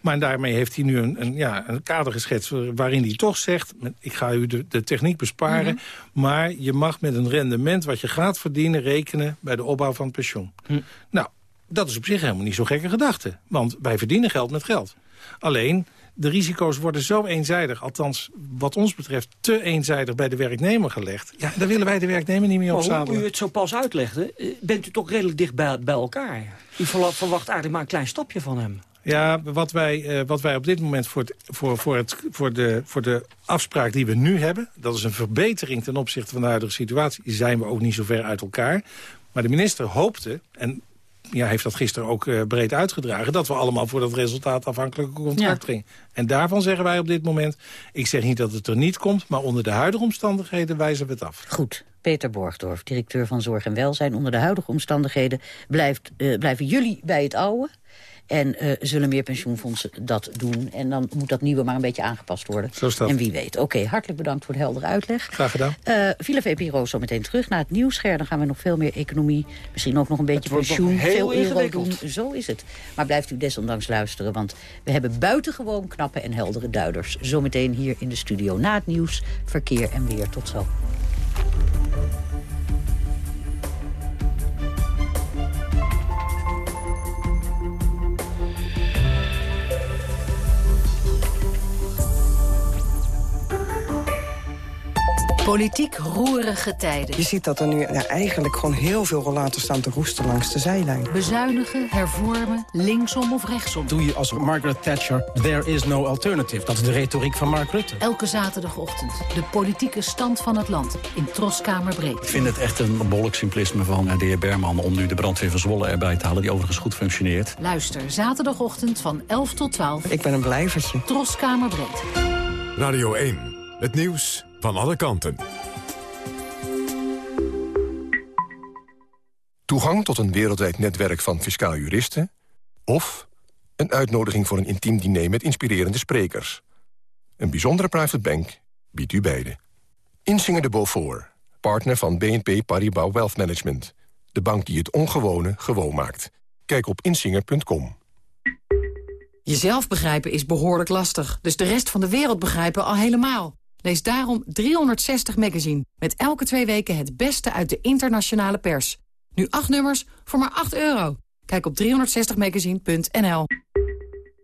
Maar daarmee heeft hij nu een, een, ja, een kader geschetst waarin hij toch zegt... ik ga u de, de techniek besparen, maar je mag met een rendement... wat je gaat verdienen rekenen bij de opbouw van het pensioen. Nou, dat is op zich helemaal niet zo'n gekke gedachte. Want wij verdienen geld met geld. Alleen, de risico's worden zo eenzijdig... althans, wat ons betreft, te eenzijdig bij de werknemer gelegd. Ja, daar willen wij de werknemer niet meer op Maar hoe zadelen. u het zo pas uitlegde, eh, bent u toch redelijk dicht bij, bij elkaar. U verwacht eigenlijk maar een klein stapje van hem. Ja, wat wij, eh, wat wij op dit moment voor, het, voor, voor, het, voor, de, voor de afspraak die we nu hebben... dat is een verbetering ten opzichte van de huidige situatie... zijn we ook niet zo ver uit elkaar. Maar de minister hoopte, en ja, heeft dat gisteren ook eh, breed uitgedragen... dat we allemaal voor dat resultaat afhankelijke contract gingen. En daarvan zeggen wij op dit moment... ik zeg niet dat het er niet komt, maar onder de huidige omstandigheden wijzen we het af. Goed. Peter Borgdorf, directeur van Zorg en Welzijn. Onder de huidige omstandigheden blijft, eh, blijven jullie bij het oude. En eh, zullen meer pensioenfondsen dat doen. En dan moet dat nieuwe maar een beetje aangepast worden. Zo is dat. En wie weet. Oké, hartelijk bedankt voor de heldere uitleg. Graag gedaan. Eh Villa VPRO zo meteen terug naar het nieuws. Ger, dan gaan we nog veel meer economie. Misschien ook nog een beetje pensioen. veel ingewikkeld. doen. Zo is het. Maar blijft u desondanks luisteren. Want we hebben buitengewoon knappe en heldere duiders. Zometeen hier in de studio na het nieuws. Verkeer en weer. Tot zo. Politiek roerige tijden. Je ziet dat er nu ja, eigenlijk gewoon heel veel rollaten staan te roesten langs de zijlijn. Bezuinigen, hervormen, linksom of rechtsom. Doe je als Margaret Thatcher, there is no alternative. Dat is de retoriek van Mark Rutte. Elke zaterdagochtend de politieke stand van het land in Troskamer Breed. Ik vind het echt een behoorlijk simplisme van eh, de heer Berman... om nu de brandweer van Zwolle erbij te halen, die overigens goed functioneert. Luister zaterdagochtend van 11 tot 12. Ik ben een blijvertje. Troskamer Breed. Radio 1. Het nieuws van alle kanten. Toegang tot een wereldwijd netwerk van fiscaal juristen... of een uitnodiging voor een intiem diner met inspirerende sprekers. Een bijzondere private bank biedt u beide. Insinger de Beaufort, partner van BNP Paribas Wealth Management. De bank die het ongewone gewoon maakt. Kijk op insinger.com. Jezelf begrijpen is behoorlijk lastig, dus de rest van de wereld begrijpen al helemaal. Lees daarom 360 Magazine, met elke twee weken het beste uit de internationale pers. Nu acht nummers voor maar 8 euro. Kijk op 360magazine.nl.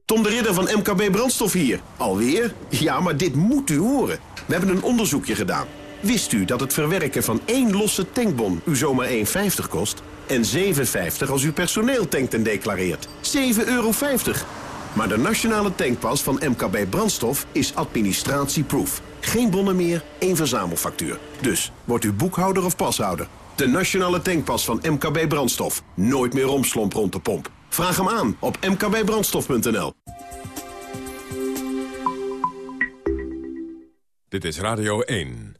Tom de Ridder van MKB Brandstof hier. Alweer? Ja, maar dit moet u horen. We hebben een onderzoekje gedaan. Wist u dat het verwerken van één losse tankbon u zomaar 1,50 kost? En 7,50 als u personeel tankt en declareert. 7,50 euro. Maar de nationale tankpas van MKB Brandstof is administratieproof. Geen bonnen meer, één verzamelfactuur. Dus, wordt u boekhouder of pashouder? De nationale tankpas van MKB Brandstof. Nooit meer romslomp rond de pomp. Vraag hem aan op mkbbrandstof.nl. Dit is Radio 1.